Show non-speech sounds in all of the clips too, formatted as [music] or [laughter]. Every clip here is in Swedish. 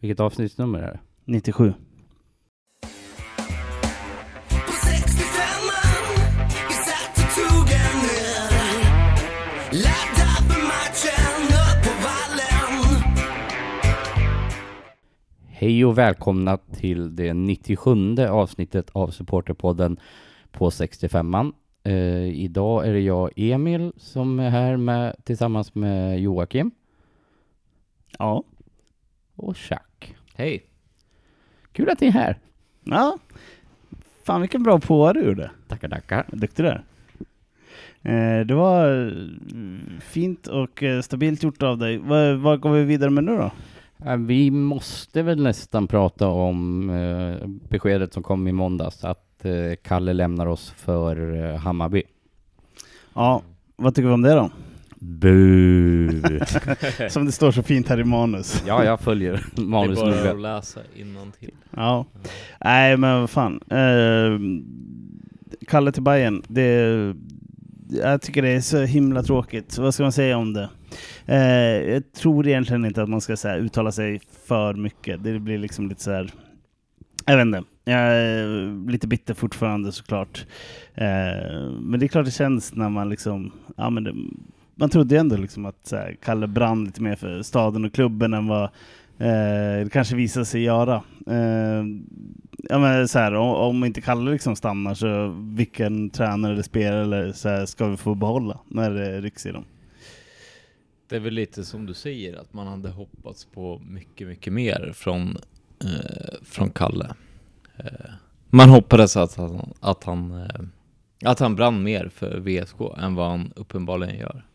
Vilket avsnittsnummer är det? 97. På 65an vi satt och tog en öl Ladda för matchen upp på vallen Hej och välkomna till det 97 avsnittet av Supporterpodden på 65an. Eh, idag är det jag, Emil, som är här med, tillsammans med Joakim Ja. och Chuck. Hej! Kul att ni är här. Ja. Fan vilken bra på du gjorde. Tackar, tackar. Duktig du. Eh, det var eh, fint och eh, stabilt gjort av dig. Vad, vad går vi vidare med nu då? Eh, Vi måste väl nästan prata om eh, beskedet som kom i måndags att eh, Kalle lämnar oss för eh, Hammarby. Ja, vad tycker vi om det då? Bu! [laughs] Som det står så fint här i manus. ja, jag följer [laughs] Det är manus bara noga. att läsa innantill. Ja. Nej men vad fan. Eh, Kalle till Bayern. det jag tycker det är så himla tråkigt. Vad ska man säga om det? Eh, jag tror egentligen inte att man ska så här, uttala sig för mycket. Det blir liksom lite så här. Jag vet inte. Jag är lite bitter fortfarande såklart. Eh, men det är klart det känns när man liksom, ja men det, man trodde ju ändå liksom att så här, Kalle brann lite mer för staden och klubben än vad eh, det kanske visade sig göra. Eh, ja, men så här, om, om inte Kalle liksom stannar så vilken tränare eller spelare eller så här, ska vi få behålla när eh, det rycks i dem? Det är väl lite som du säger, att man hade hoppats på mycket, mycket mer från, eh, från Kalle. Eh, man hoppades att han, att, han, eh, att han brann mer för VSK än vad han uppenbarligen gör.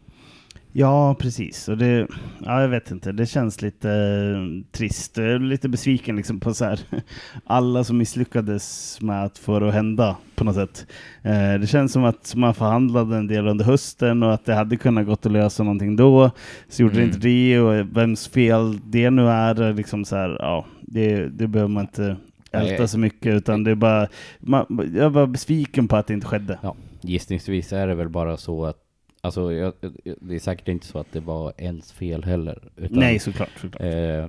Ja, precis. Och det, ja, jag vet inte, det känns lite eh, trist. Jag är lite besviken liksom på så här, [laughs] alla som misslyckades med att få det att hända på något sätt. Eh, det känns som att man förhandlade en del under hösten och att det hade kunnat gått att lösa någonting då. Så gjorde det Mm. inte det och vems fel det nu är, är liksom så här, ja, det, det behöver man inte älta så mycket utan det är bara, man, jag var besviken på att det inte skedde. Gissningsvis är det väl bara så att Alltså, jag, jag- det är säkert inte så att det var ens fel heller. Utan, Nej, såklart. såklart. Eh,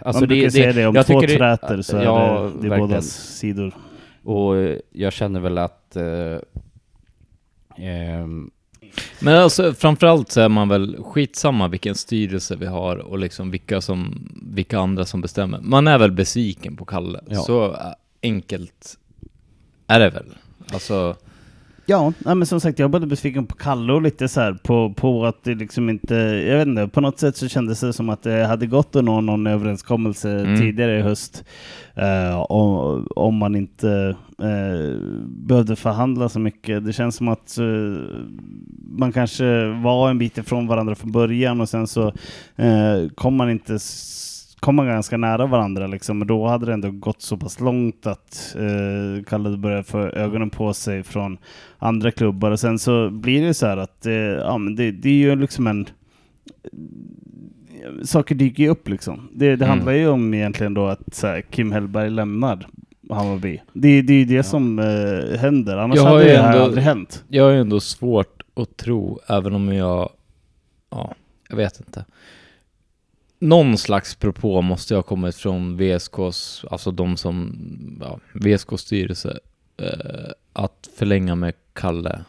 alltså man brukar säga det, om jag två tycker det- träter så är ja, det, det är verkligen. bådas sidor. Och eh, jag känner väl att eh, ehm, Men alltså framförallt så är man väl skitsamma vilken styrelse vi har och liksom vilka, som, vilka andra som bestämmer. Man är väl besviken på Kalle. Ja. Så eh, enkelt är det väl. Alltså, Ja, men som sagt, jag både besviken på Kalle och lite så här på, på att det liksom inte, jag vet inte, på något sätt så kändes det som att det hade gått att nå någon överenskommelse Mm. tidigare i höst. eh, om, om man inte eh, behövde förhandla så mycket. Det känns som att eh, man kanske var en bit ifrån varandra från början och sen så eh, kom man inte s- kom man ganska nära varandra liksom, men då hade det ändå gått så pass långt att eh, Kalle började få ögonen på sig från andra klubbar och sen så blir det så här att eh, ja, men det, det är ju liksom en saker dyker ju upp liksom. Det, det Mm. handlar ju om egentligen då att här, Kim Hellberg lämnar Hammarby. Det, det är ju det som eh, händer, annars Jag har hade det här ändå- aldrig hänt. jag har ju ändå svårt att tro, även om jag, ja, jag vet inte. Någon slags propå måste ha kommit från VSKs, alltså de som, ja, VSKs styrelse, eh, att förlänga med Kalle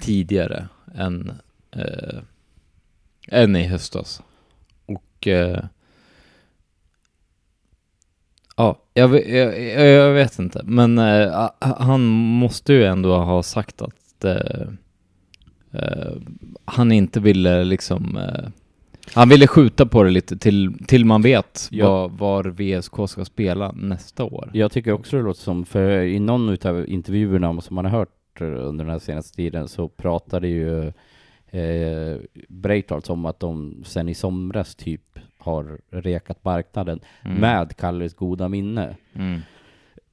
tidigare än, eh, än i höstas. Och eh, Ja, jag, jag, jag, vet inte. Men eh, han måste ju ändå ha sagt att eh, eh, han inte ville liksom... Eh, han ville skjuta på det lite till, till man vet Ja. var, var VSK ska spela nästa år. jag tycker också det låter som, för i någon utav intervjuerna som man har hört eh, under den här senaste tiden så pratade ju eh, Breitholtz om att de sen i somras typ har rekat marknaden Mm. med Kalles goda minne. Mm.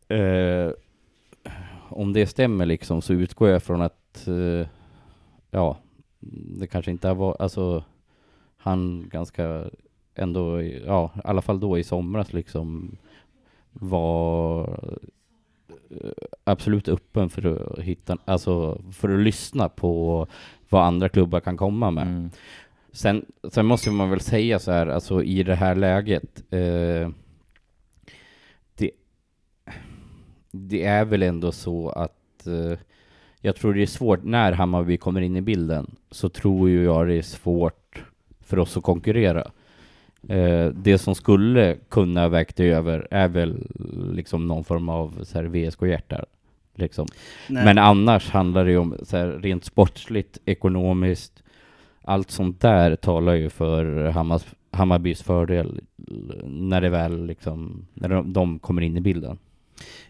Eh, om det stämmer liksom så utgår jag från att eh, ja, det kanske inte har varit, alltså han ganska ändå, ja, i alla fall då i somras liksom var eh, absolut öppen för att hitta, alltså för att lyssna på vad andra klubbar kan komma med. Mm. Sen, sen måste man väl säga så här, alltså i det här läget, eh, det, det är väl ändå så att eh, jag tror det är svårt, när Hammarby kommer in i bilden, så tror ju jag det är svårt för oss att konkurrera. Eh, det som skulle kunna vägt över är väl liksom någon form av så här VSK-hjärta. Liksom. Men annars handlar det ju om så här, rent sportsligt, ekonomiskt, allt sånt där talar ju för Hammars, Hammarbys fördel när det väl liksom, när de, de kommer in i bilden.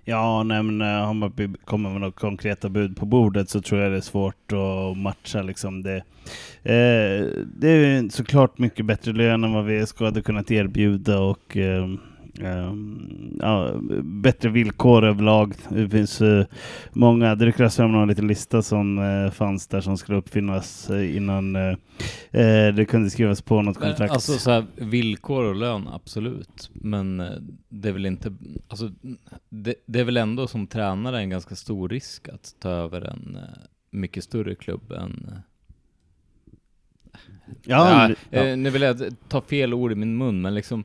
Ja, nej, men eh, Hammarby kommer med några konkreta bud på bordet så tror jag det är svårt att matcha liksom det. Eh, det är såklart mycket bättre lön än vad VSK hade kunnat erbjuda och eh, eh, ja, bättre villkor överlag. Det finns eh, många, det ryktades fram någon liten lista som eh, fanns där som skulle uppfinnas eh, innan det kunde skrivas på något Men, kontrakt. Alltså så här, villkor och lön, absolut. Men det är väl inte, alltså det, det är väl ändå som tränare en ganska stor risk att ta över en mycket större klubb än... ja, ja, eh, nu vill jag ta fel ord i min mun, men liksom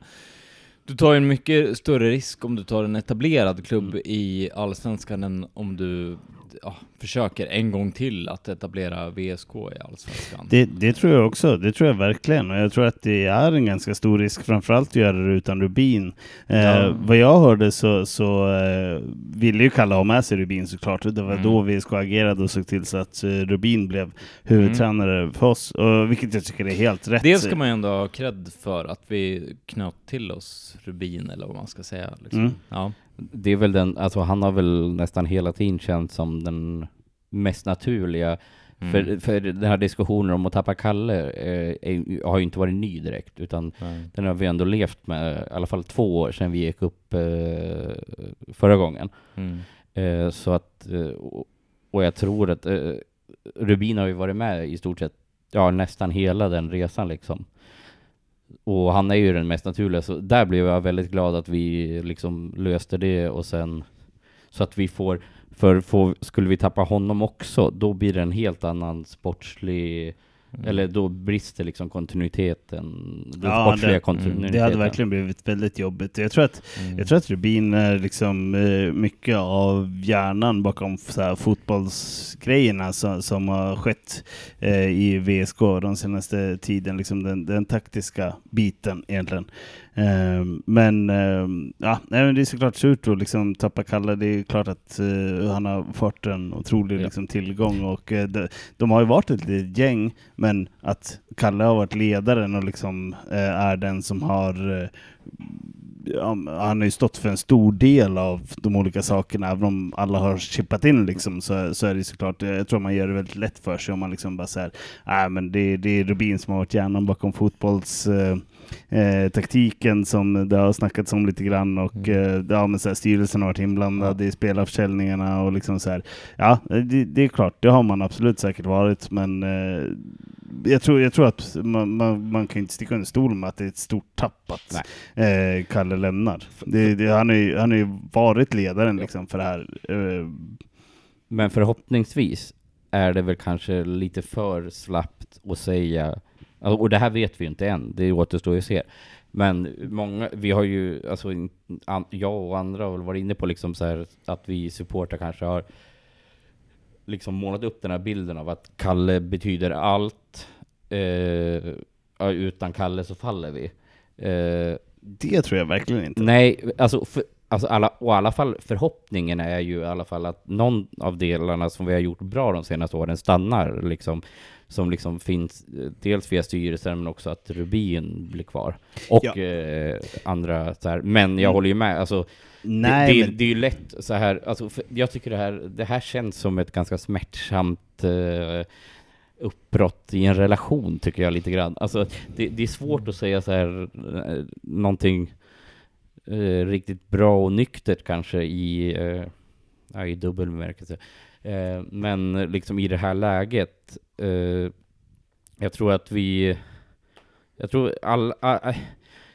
du tar ju en mycket större risk om du tar en etablerad klubb Mm. i Allsvenskan än om du ja, försöker en gång till att etablera VSK i Allsvenskan. Det, det tror jag också. Det tror jag verkligen. Och jag tror att det är en ganska stor risk, framförallt att göra det utan Rubin. Eh, Ja. Vad jag hörde så, så eh, ville ju Kalle ha med sig Rubin såklart. Det var Mm. då VSK agerade och såg till så att eh, Rubin blev huvudtränare för oss. Och, vilket jag tycker är helt rätt. Det ska man ju ändå ha cred för, att vi knöt till oss Rubin, eller vad man ska säga. Liksom. Mm. Ja. Det är väl den, alltså han har väl nästan hela tiden känt som den mest naturliga Mm. För, för den här diskussionen om att tappa Kalle eh, är, har ju inte varit ny direkt, utan Nej. den har vi ändå levt med i alla fall två år sedan vi gick upp eh, förra gången. Mm. Eh, så att, eh, och, och jag tror att eh, Rubin har ju varit med i stort sett, ja nästan hela den resan liksom. Och han är ju den mest naturliga, så där blev jag väldigt glad att vi liksom löste det och sen så att vi får, för får, skulle vi tappa honom också, då blir det en helt annan sportslig, Mm. eller då brister liksom kontinuiteten, den Ja, sportsliga det- kontinuiteten. Det hade verkligen blivit väldigt jobbigt. Jag tror att Mm. Jag tror att Rubin är liksom eh, mycket av hjärnan bakom så fotbollsgrejerna som, som har skett eh, i VSK de senaste tiden. Liksom den, den taktiska biten egentligen. Eh, men eh, ja, nej, det är såklart surt att liksom tappa Kalle. Det är klart att eh, han har fått en otrolig liksom, tillgång och eh, de, de har ju varit ett litet gäng men att Kalle har varit ledaren och liksom eh, är den som har han har ju stått för en stor del av de olika sakerna, även om alla har chippat in liksom, så, så är det såklart, jag tror man gör det väldigt lätt för sig om man liksom bara säger, nej men det, det är Rubin som har varit hjärnan bakom fotbolls eh, eh, taktiken som det har snackats om lite grann och Mm. eh, ja, men så här, styrelsen har varit inblandad i spelarförsäljningarna och liksom så här. Ja, det, det är klart, det har man absolut säkert varit, men eh, jag tror, jag tror att man, man, man kan inte sticka under stol med att det är ett stort tapp att eh, Kalle lämnar. Det, det, han har ju han varit ledaren liksom för det här. Eh, Men förhoppningsvis är det väl kanske lite för slappt att säga, och det här vet vi inte än, det återstår ju att se. Men många, vi har ju, alltså an, jag och andra har varit inne på liksom så här att vi supportrar kanske har liksom målat upp den här bilden av att Kalle betyder allt. Eh, utan Kalle så faller vi. Eh, det tror jag verkligen inte. Nej, alltså, för, alltså alla, och i alla fall förhoppningen är ju i alla fall att någon av delarna som vi har gjort bra de senaste åren stannar liksom. Som liksom finns, dels via styrelsen men också att Rubin blir kvar. Och Ja. eh, andra så här. Men jag Mm. håller ju med, alltså Nej, det, det, men det är ju lätt så här, alltså, jag tycker det här, det här känns som ett ganska smärtsamt eh, uppbrott i en relation, tycker jag lite grann. Alltså, det, det är svårt att säga så här, eh, någonting eh, riktigt bra och nyktert kanske i, eh, ja, i dubbel bemärkelse. Eh, men liksom i det här läget, eh, jag tror att vi, jag tror alla,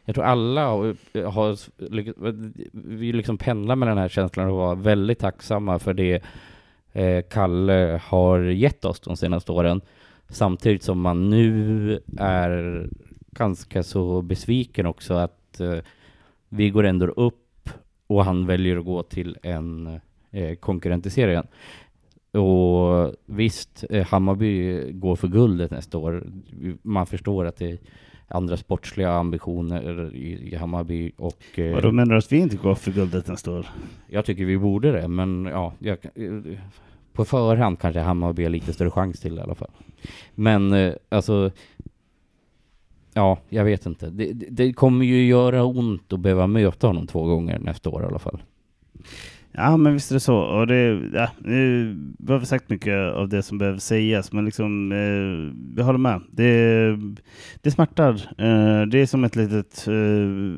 jag tror alla har, vi liksom pendlar med den här känslan och var väldigt tacksamma för det eh, Kalle har gett oss de senaste åren. Samtidigt som man nu är ganska så besviken också att eh, vi går ändå upp och han väljer att gå till en eh, konkurrent i serien. Och visst, eh, Hammarby går för guldet nästa år. Man förstår att det är andra sportsliga ambitioner i, i Hammarby och eh, Vadå menar du att vi inte går för guldet nästa år? jag tycker vi borde det, men ja, jag, eh, på förhand kanske Hammarby har lite större chans till i alla fall. Men eh, alltså, ja, jag vet inte. Det, det, det kommer ju göra ont att behöva möta honom två gånger nästa år i alla fall. Ja, men visst är det så. Och det, ja, nu har vi sagt mycket av det som behöver sägas, men liksom, eh, jag håller med. Det, det smärtar. Eh, det är som ett litet eh,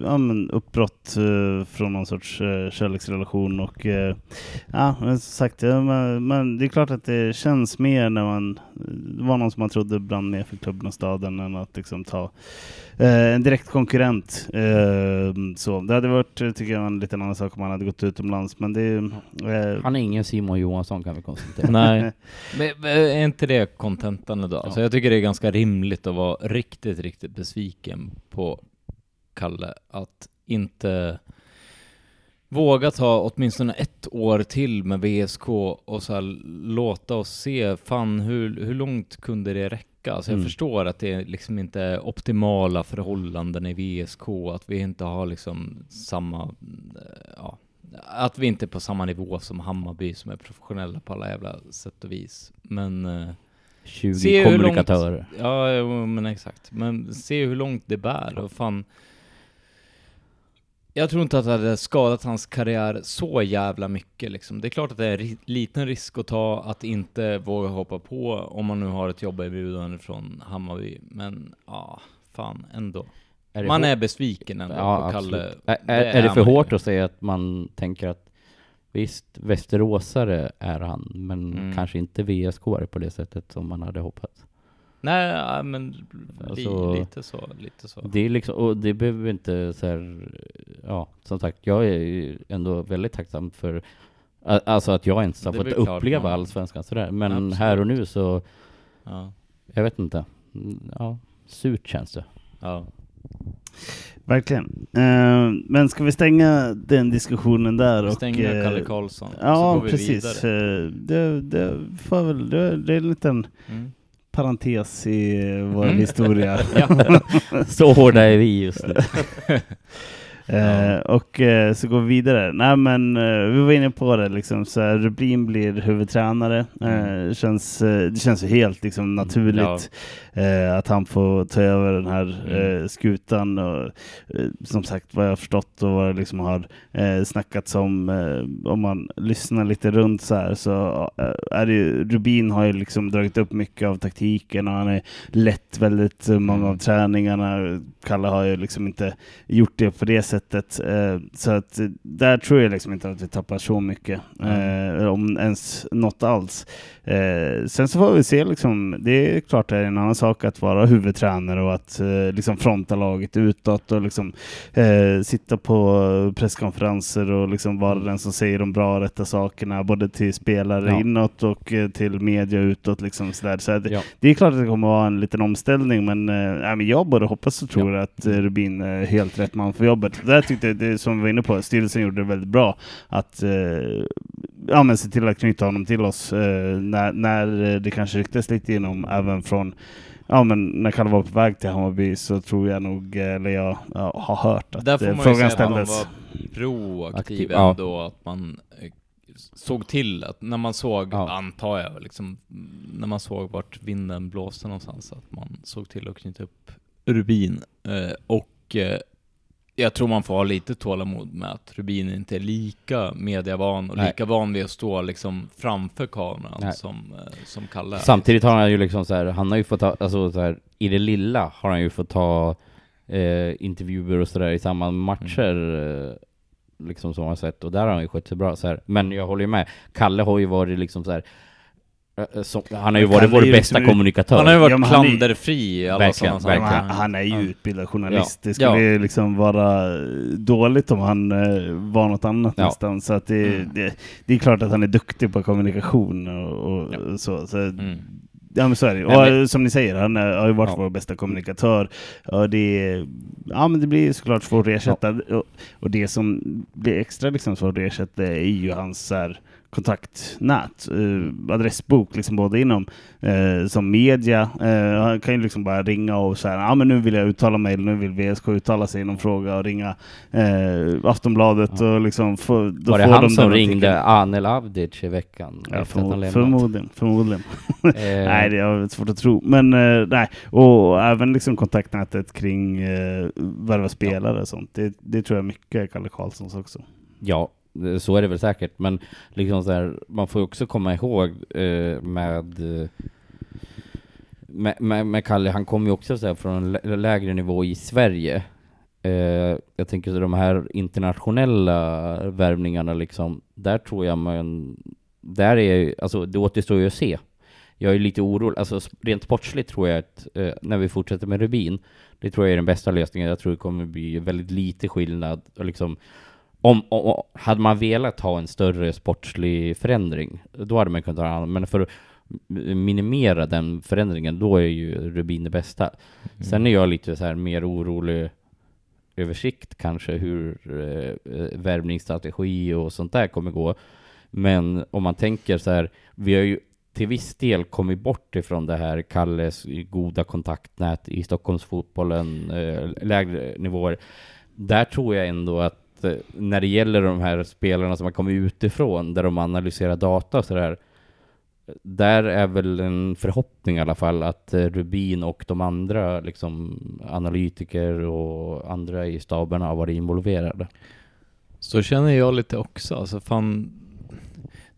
ja, men uppbrott eh, från någon sorts eh, kärleksrelation. Och, eh, ja, men som sagt, ja, men, men det är klart att det känns mer när man det var någon som man trodde brann ner för klubben och staden än att liksom ta eh, en direkt konkurrent. Eh, så. Det hade varit, tycker jag, en liten annan sak om man hade gått utomlands. Men det Eh, Han är ingen Simon Johansson kan vi konstatera. [laughs] Nej. Men, men är inte det kontentan idag? Alltså jag tycker det är ganska rimligt att vara riktigt, riktigt besviken på Kalle. Att inte våga ta åtminstone ett år till med VSK och så här låta oss se, fan hur, hur långt kunde det räcka? Alltså jag Mm. förstår att det liksom inte är optimala förhållanden i VSK, att vi inte har liksom samma, eh, ja, att vi inte är på samma nivå som Hammarby som är professionella på alla jävla sätt och vis. Men eh, 20 Se hur långt- kommunikatörer. Ja, men exakt. Men se hur långt det bär och fan. Jag tror inte att det hade skadat hans karriär så jävla mycket liksom. Det är klart att det är en liten risk att ta att inte våga hoppa på om man nu har ett jobberbjudande från Hammarby. Men ja, fan ändå. Är Man hår- är besviken ändå Ja, på Kalle. Är, är, är det för hårt att säga att man tänker att visst, Västeråsare är han, men Mm. kanske inte VSK på det sättet som man hade hoppats. Nej, men Alltså, lite så, lite så. Det är liksom, och det behöver inte så här, ja, som sagt, jag är ju ändå väldigt tacksam för Alltså att jag ens har fått uppleva man- allsvenskan sådär. Men Absolut. här och nu så, Ja, jag vet inte. Ja, surt känns det. ja. Verkligen. Eh, men ska vi stänga den diskussionen där? Vi och, stänger eh, Kalle Karlsson, så Ja, går vi precis. vidare. Eh, Det, det, får väl, det, det är en liten Mm. parentes i vår Mm. [laughs] historia. Ja. [laughs] [laughs] Så hårda är vi just nu. Eh, och eh, så går vi vidare. Nej men eh, vi var inne på det liksom, så här, Rubin blir huvudtränare. Mm. Känns, det känns ju helt liksom, naturligt eh, att han får ta över den här Mm. eh, skutan. Och, eh, som sagt vad jag har förstått och vad det liksom har eh, snackats om, eh, om man lyssnar lite runt så här så eh, är det ju, Rubin har ju liksom dragit upp mycket av taktiken och han har lett väldigt många av träningarna. Kalle har ju liksom inte gjort det på det sättet. Så att där tror jag liksom inte att vi tappar så mycket. Eh, om ens något alls. Sen så får vi se liksom, det är klart det är en annan sak att vara huvudtränare och att eh, liksom fronta laget utåt och liksom eh, sitta på presskonferenser och liksom vara den som säger de bra och rätta sakerna både till spelare Ja. inåt och eh, till media utåt. Liksom sådär. Så att, Ja. det är klart att det kommer att vara en liten omställning men, eh, men jag både hoppas och tror att eh, Rubin är helt rätt man för jobbet. Där tyckte jag, det som vi var inne på, styrelsen gjorde det väldigt bra att eh, ja, men se till att knyta honom till oss eh, när, när eh, det kanske ryktas lite inom även från Ja men när Kalle var på väg till Hammarby så tror jag nog, eh, eller jag ja, har hört att Där får eh, man ju frågan säga att man ställdes. var proaktiv Aktiv, ja. ändå, att man eh, såg till att när man såg, Ja. antar jag, liksom, när man såg vart vinden blåste någonstans, att man såg till att knyta upp Rubin. Eh, och eh, jag tror man får ha lite tålamod med att Rubin inte är lika mediavan och Nej. lika van vid att stå liksom framför kameran Nej. som, eh, som Kalle. Samtidigt har han ju liksom så här, han har ju fått ta, alltså så här, i det lilla har han ju fått ta eh, intervjuer och sådär i samband med matcher, eh, liksom som man sett, och där har han ju skött sig bra så här. Men jag håller ju med, Kalle har ju varit liksom så här, som, han har ju varit vår bästa liksom- kommunikatör. Han har ju varit Ja, klanderfri i alla Verkligen, sådana Ja, verkligen. han, han är ju Ja. utbildad journalist. Ja. Det skulle Ja. ju liksom vara dåligt om han eh, var något annat Ja. nästan. Så att det, Mm. det, det är klart att han är duktig på kommunikation och, och Ja. så. så Mm. Ja men så är det Och men- eh, som ni säger, han eh, har ju varit Ja. vår bästa kommunikatör. Och det, ja, men det blir såklart svårt att ersätta. Och, och det som blir extra liksom svårt att ersätta är ju hans så här, kontaktnät, eh, adressbok, liksom både inom eh, som media. Eh, han kan ju liksom bara ringa och säga ja men nu vill jag uttala mig, eller nu vill VSK uttala sig i någon fråga och ringa eh, Aftonbladet och liksom få, då Var det han de som ringde artikeln. Anel Avdic i veckan? Ja, efter att han förmo- lämnat? förmodligen, förmodligen. [laughs] Eh, Nej, det är svårt att tro. Men eh, nej, och även liksom kontaktnätet kring eh, värva spelare och sånt. Det, det tror jag mycket är Kalle Karlssons också. Ja, så är det väl säkert. Men liksom så här, man får ju också komma ihåg eh, med, eh, med, med, med Kalle, han kom ju också så här från en lägre nivå i Sverige. Eh, jag tänker så de här internationella värvningarna liksom, där tror jag man, där är alltså det återstår ju att se. Jag är lite orolig, alltså rent sportsligt tror jag att eh, när vi fortsätter med Rubin, det tror jag är den bästa lösningen. Jag tror det kommer bli väldigt lite skillnad och liksom om, om, hade man velat ha en större sportslig förändring, då hade man kunnat ha annan. Men för att minimera den förändringen, då är ju Rubin det bästa. Sen är jag lite så här mer orolig över sikt kanske hur eh, eh, värvningsstrategi och sånt där kommer gå. Men om man tänker så här, vi har ju till viss del kommit bort ifrån det här Kalles goda kontaktnät i Stockholmsfotbollen, eh, lägre nivåer. Där tror jag ändå att Eh, när det gäller de här spelarna som har kommit utifrån, där de analyserar data och sådär, där är väl en förhoppning i alla fall att eh, Rubin och de andra liksom, analytiker och andra i staberna har varit involverade. Så känner jag lite också. Alltså fan,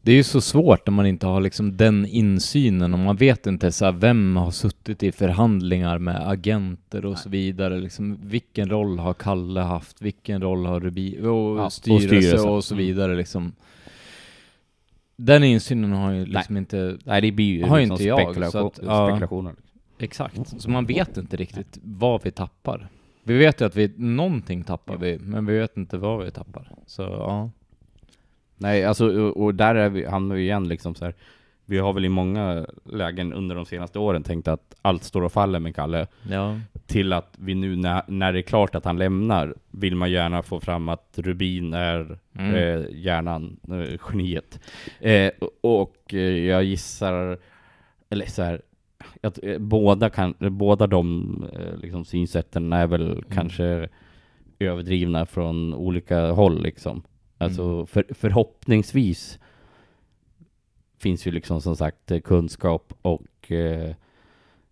det är ju så svårt när man inte har liksom den insynen och man vet inte så vem har suttit i förhandlingar med agenter och så vidare. Liksom, vilken roll har Kalle haft? Vilken roll har Rubi och, Ja, och styrelse, och styrelse. så Mm. vidare. Liksom. Den insynen har ju liksom inte... Nej, det blir ju Har liksom inte jag, spekulation, att, ja. spekulationer. Exakt. Så man vet inte riktigt vad vi tappar. Vi vet ju att vi, någonting tappar vi, men vi vet inte vad vi tappar. Så ja. Nej, alltså, och, och där är vi, hamnar vi igen liksom så här. Vi har väl i många lägen under de senaste åren tänkt att allt står och faller med Kalle. Ja. Till att vi nu när, när det är klart att han lämnar vill man gärna få fram att Rubin är Mm. eh, hjärnan, eh, geniet. Eh, och eh, jag gissar, eller så här, att eh, båda, kan, båda de eh, liksom, synsätten är väl kanske överdrivna från olika håll liksom. Alltså Mm. för, förhoppningsvis finns ju liksom som sagt eh, kunskap och eh,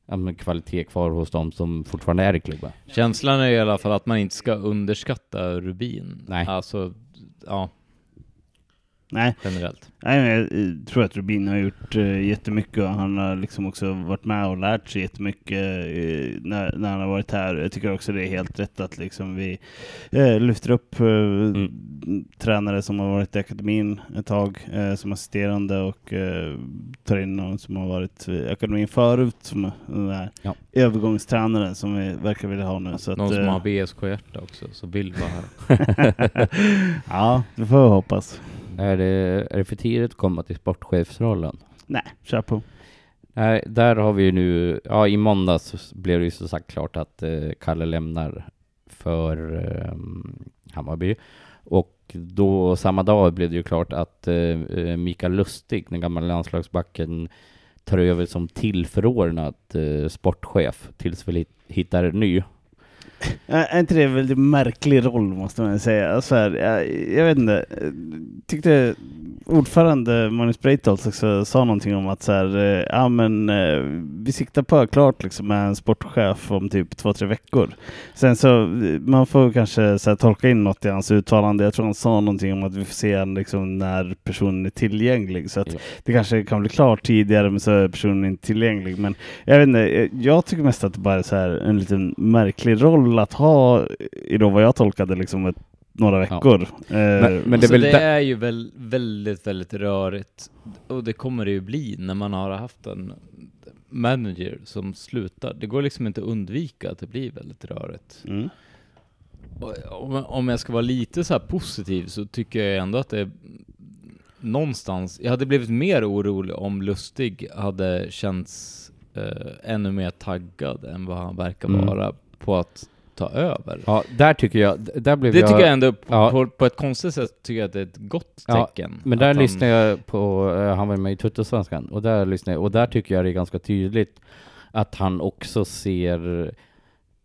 ja, kvalitet kvar hos dem som fortfarande är i klubben. Känslan är i alla fall att man inte ska underskatta Rubin. Nej. Alltså, ja, Nej, generellt. Nej, jag eh, tror att Rubin har gjort uh, jättemycket och han har liksom också varit med och lärt sig jättemycket uh, när, när han har varit här. Jag tycker också det är helt rätt att liksom vi eh, lyfter upp eh, tränare som har varit i akademin ett tag eh, som assisterande och eh, tar in någon som har varit i akademin förut som den där Ja. övergångstränaren som vi verkar vilja ha nu. Så att, Någon som eh, har VSK-hjärta också, så vill vara här. [laughs] ja, det får vi hoppas. Är det, är det för tidigt att komma till sportchefsrollen? Nej, kör på. Nej, där har vi ju nu, ja i måndags blev det ju så sagt klart att eh, Kalle lämnar för eh, Hammarby. Och då samma dag blev det ju klart att eh, eh, Mikael Lustig, den gamla landslagsbacken, tar över som tillförordnad eh, sportchef tills vi hit- hittar en ny. Är inte det en väldigt märklig roll måste man säga? Alltså här, jag, jag vet inte. Tyckte ordförande Magnus Breitholtz också sa någonting om att så här, eh, ja men eh, vi siktar på klart liksom med en sportchef om typ två, tre veckor. Sen så, eh, man får kanske så här, tolka in något i hans uttalande. Jag tror han sa någonting om att vi får se liksom när personen är tillgänglig. Så att Ja. det kanske kan bli klart tidigare men så är personen inte tillgänglig. Men jag vet inte, jag tycker mest att det bara är så här en liten märklig roll att ha i då vad jag tolkade liksom ett, några veckor. Eh, Men- men det är alltså, väl det är ju väl väldigt, väldigt rörigt. Och det kommer det ju bli när man har haft en manager som slutar. Det går liksom inte att undvika att det blir väldigt rörigt. mm. Och Om, om jag ska vara lite så här positiv så tycker jag ändå att det är någonstans, jag hade blivit mer orolig om Lustig hade känts eh, ännu mer taggad än vad han verkar Mm. vara på att ta över. Ja, där tycker jag, där blev Det jag... tycker jag ändå, på, Ja. på, på ett konstigt sätt, tycker jag att det är ett gott Ja, tecken. Men där han- lyssnade jag på, eh, han var med i Tuttosvenskan, och där lyssnade jag, och där tycker jag det är ganska tydligt att han också ser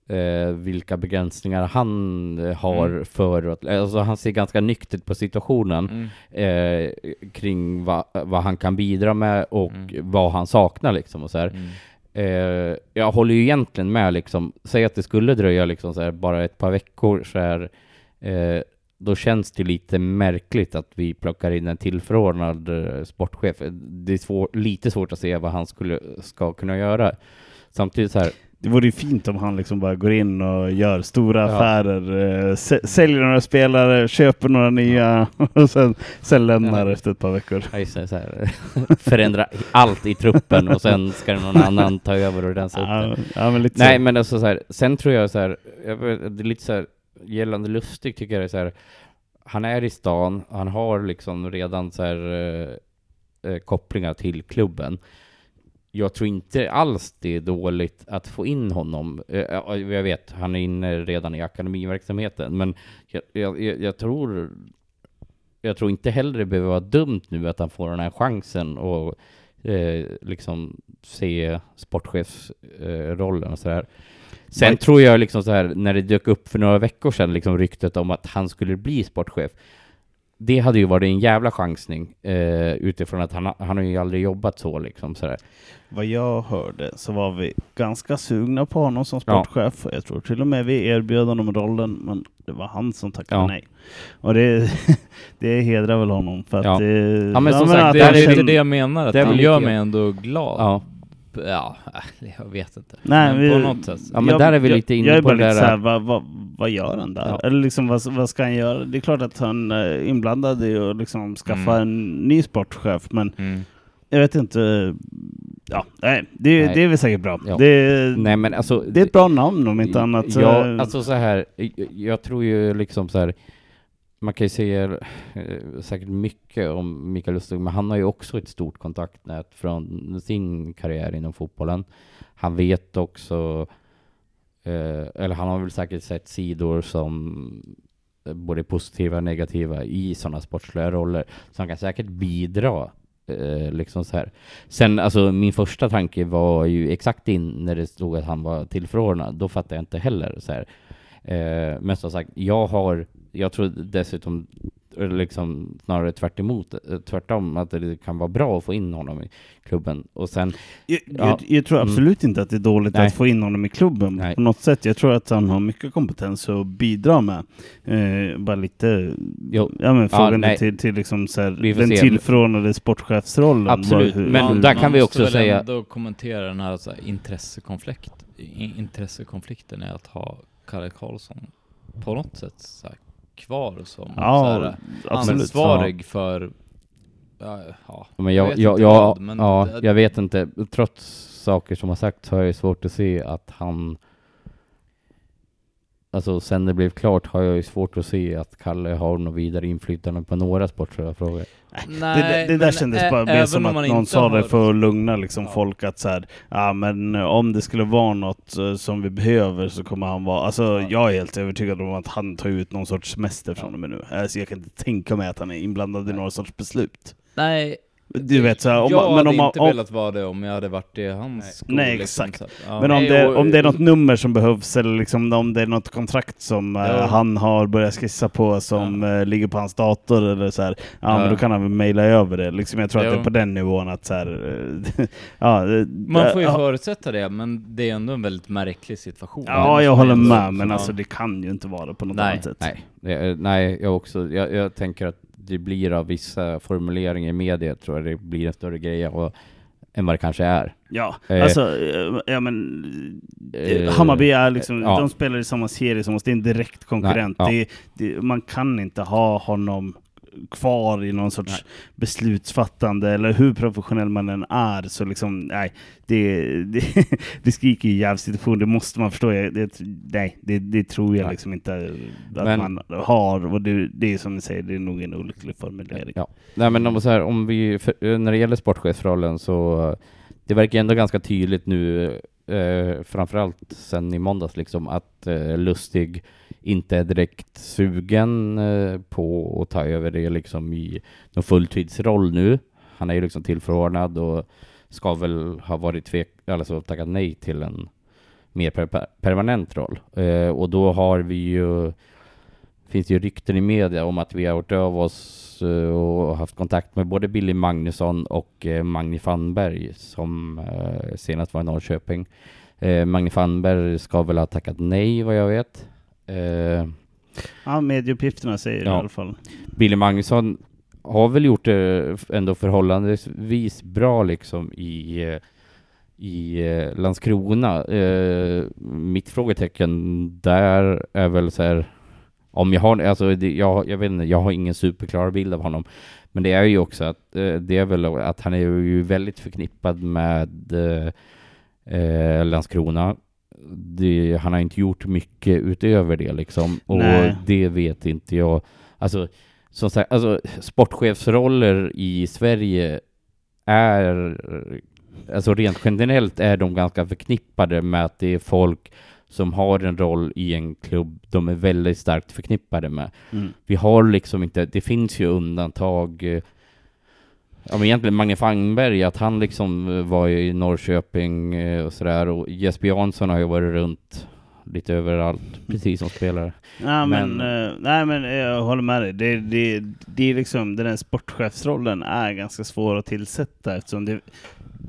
eh, vilka begränsningar han eh, har Mm. för att, alltså han ser ganska nyktert på situationen Mm. eh, kring vad, vad han kan bidra med och Mm. vad han saknar liksom och så här. Eh, jag håller ju egentligen med liksom, säg att det skulle dröja liksom så här, bara ett par veckor så här, eh, då känns det lite märkligt att vi plockar in en tillförordnad eh, sportchef. Det är svår, lite svårt att se vad han skulle, ska kunna göra. Samtidigt så här, det vore ju fint om han liksom bara går in och gör stora Ja. affärer, eh, sä- säljer några spelare, köper några nya [laughs] och sen, sen lämnar Ja. efter ett par veckor. jag gissar så här [laughs] förändra allt i truppen och sen ska någon [laughs] annan ta över och rensa upp det. Ja, ja, men Nej, så. men alltså så här, sen tror jag så här, det är lite så här, gällande Lustig tycker jag det är så här, han är i stan, han har liksom redan så här eh, eh, kopplingar till klubben. Jag tror inte alls det är dåligt att få in honom. Eh, ja, jag vet, han är inne redan i akademiverksamheten, men jag, jag, jag, tror jag tror inte heller det behöver vara dumt nu att han får den här chansen och eh, liksom se sportchefsrollen och sådär. Sen Nej. tror jag liksom så här, när det dök upp för några veckor sedan, liksom ryktet om att han skulle bli sportchef. Det hade ju varit en jävla chansning eh, utifrån att han, ha- han har ju aldrig jobbat så liksom sådär. Vad jag hörde så var vi ganska sugna på honom som Ja. sportchef. Jag tror till och med vi erbjöd honom rollen, men det var han som tackade Ja. nej. Och det, [laughs] det hedrar väl honom för att Ja. det... Ja, men som jag sagt, Det är är känner- lite det jag menar, att det han gör lite- mig ändå glad. Ja, Ja, [laughs] jag vet inte. Nej, men vi- på något sätt. Ja, men där är vi lite inne jag är på bara det lite där- så här, vad, vad, vad gör han där? Ja. Eller liksom, vad, vad ska han göra? Det är klart att han är inblandad i att liksom skaffa Mm. en ny sportchef, men Mm. jag vet inte. Ja, nej, det, Nej. det är väl säkert bra. Ja. Det, nej men alltså. det är ett bra namn om inte annat. Ja, Eh, alltså så här, jag, jag tror ju liksom så här, man kan ju säga eh, säkert mycket om Mikael Lustig, men han har ju också ett stort kontaktnät från sin karriär inom fotbollen. Han vet också, eh, eller han har väl säkert sett sidor som eh, både positiva och negativa i sådana sportsliga roller, så han kan säkert bidra eh, liksom så här. Sen, alltså min första tanke var ju exakt in när det stod att han var tillförordnad. Då fattade jag inte heller så här. Eh, men som sagt, jag har, jag tror dessutom liksom snarare tvärt emot, eh, tvärtom, att det kan vara bra att få in honom i klubben. Och sen, jag, ja. jag, jag tror absolut inte att det är dåligt Nej. att få in honom i klubben Nej. på något sätt. Jag tror att han har mycket kompetens att bidra med. Eh, bara lite Jo. ja, men frågan är till, till liksom så här, den se. tillförordnade sportchefsrollen. Absolut, hur- men hur- där kan vi också måste väl säga- ändå kommentera den här, så här intressekonflikt, i- intressekonflikten är att ha Kalle Karlsson på något sätt här, kvar som Ja, ansvarig för Ja, men Jag jag, jag, jag, vad, men ja, det- jag vet inte. Trots saker som har sagts har jag svårt att se att han Alltså sen det blev klart har jag ju svårt att se att Kalle har något vidare inflytande på några sportsliga frågor. det, det, det där kändes bara mer som om att någon sa det för att lugna liksom Ja. folk att så här, ja men om det skulle vara något eh, som vi behöver så kommer han vara, alltså Ja. jag är helt övertygad om att han tar ut någon sorts semester från och med nu. Alltså, jag kan inte tänka mig att han är inblandad i Nej. några sorts beslut. Nej, Du vet så här, om, jag men hade om, man- inte om, velat vara det om jag hade varit i hans skor. Nej, liksom, exakt. att- ja. Men om Nej, det, om det är något nummer som behövs eller liksom om det är något kontrakt som eh, Ja. han har börjat skissa på som eh, ligger på hans dator eller så här, ja, Ja. men då kan han väl mejla över det. Liksom, jag tror att det är på den nivån att så här, eh, [laughs] ja, Man får ju ja, förutsätta det, men det är ändå en väldigt märklig situation. Ja, jag håller med, men Ja. alltså det kan ju inte vara på något Nej, annat sätt. Nej, det, nej jag också. Jag, jag tänker att det blir av vissa formuleringar i media tror jag det blir en större grej av, än vad det kanske är. Ja, Eh, alltså, eh, ja men eh, Eh, Hammarby är liksom, ja. de spelar i samma serie som oss, det är en direkt konkurrent. Nej, det, det, man kan inte ha honom kvar i någon sorts Nej. beslutsfattande, eller hur professionell man än är, så liksom, nej, det, det, [laughs] det skriker ju jävsituation, det måste man förstå. Jag- Det, nej, det, det tror jag Nej. liksom inte att Men- man har, och det, det är som ni säger, det är nog en olycklig formulering. Ja. Nej men om, så här, om vi, för, när det gäller sportchefsrollen så det verkar ändå ganska tydligt nu, eh, framförallt sen i måndags liksom, att eh, Lustig inte är direkt sugen eh, på att ta över det liksom i någon fulltidsroll nu. Han är ju liksom tillförordnad och ska väl ha varit tvek, alltså tackat nej till en mer per permanent roll. Eh, och då har vi ju, finns det ju rykten i media om att vi har hört av oss eh, och haft kontakt med både Billy Magnusson och eh, Magni Fannberg som eh, senast var i Norrköping. Eh, Magni Fannberg ska väl ha tackat nej vad jag vet. Eh, Ja, medieuppgifterna säger Ja. i alla fall. Billy Magnusson har väl gjort det ändå förhållandevis bra liksom i, eh, i eh, Landskrona. Eh, mitt frågetecken där är väl så här om jag har, alltså det, jag, jag vet inte, jag har ingen superklar bild av honom. Men det är ju också att eh, det är väl att han är ju väldigt förknippad med eh, Landskrona. Det, han har inte gjort mycket utöver det liksom. Och Nej. det vet inte jag. Alltså, som sagt, alltså sportchefsroller i Sverige är, alltså rent generellt är de ganska förknippade med att det är folk som har en roll i en klubb de är väldigt starkt förknippade med. Mm. Vi har liksom inte, det finns ju undantag. Ja men egentligen Magne Fangberg, att han liksom eh, var i Norrköping eh, och sådär. Och Jesper Jansson har ju varit runt lite överallt, precis som spelare. Ja, men, Men- eh, nej, men jag håller med dig. Det, det, det är liksom, den här sportchefsrollen är ganska svår att tillsätta eftersom det,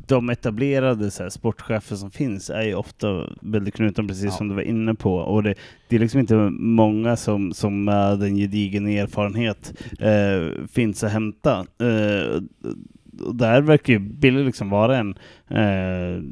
de etablerade så här, sportchefer som finns är ju ofta väldigt knutna, precis Ja. som du var inne på. Och det, det är liksom inte många som, som med en gedigen erfarenhet eh, finns att hämta. Eh, där verkar ju Billy liksom vara en eh,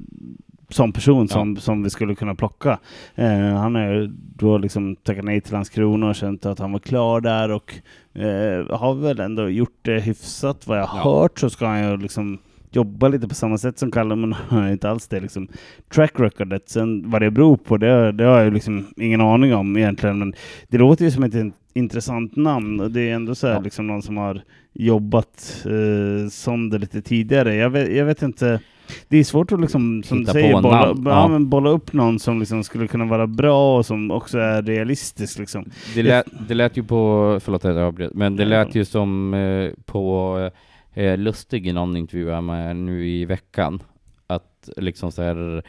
sån person som, som vi skulle kunna plocka. Eh, han har då liksom tackat nej till Landskrona och känt att han var klar där och eh, har väl ändå gjort det hyfsat. Vad jag har Ja. hört så ska han ju liksom jobba lite på samma sätt som Kalle, men [laughs] har inte alls det liksom track recordet. Sen vad det beror på, det, det har jag ju liksom ingen aning om egentligen. Men det låter ju som ett in- intressant namn och det är ändå så här Ja. liksom någon som har jobbat eh, som det lite tidigare. Jag vet, jag vet inte. Det är svårt att liksom, som du säger, bolla, ja. bolla upp någon som liksom skulle kunna vara bra och som också är realistisk. Liksom. Det lät, det lät ju på, förlåt att jag avbröt, men det lät ju som eh, på eh, Lustig i någon intervju jag med nu i veckan, att liksom så här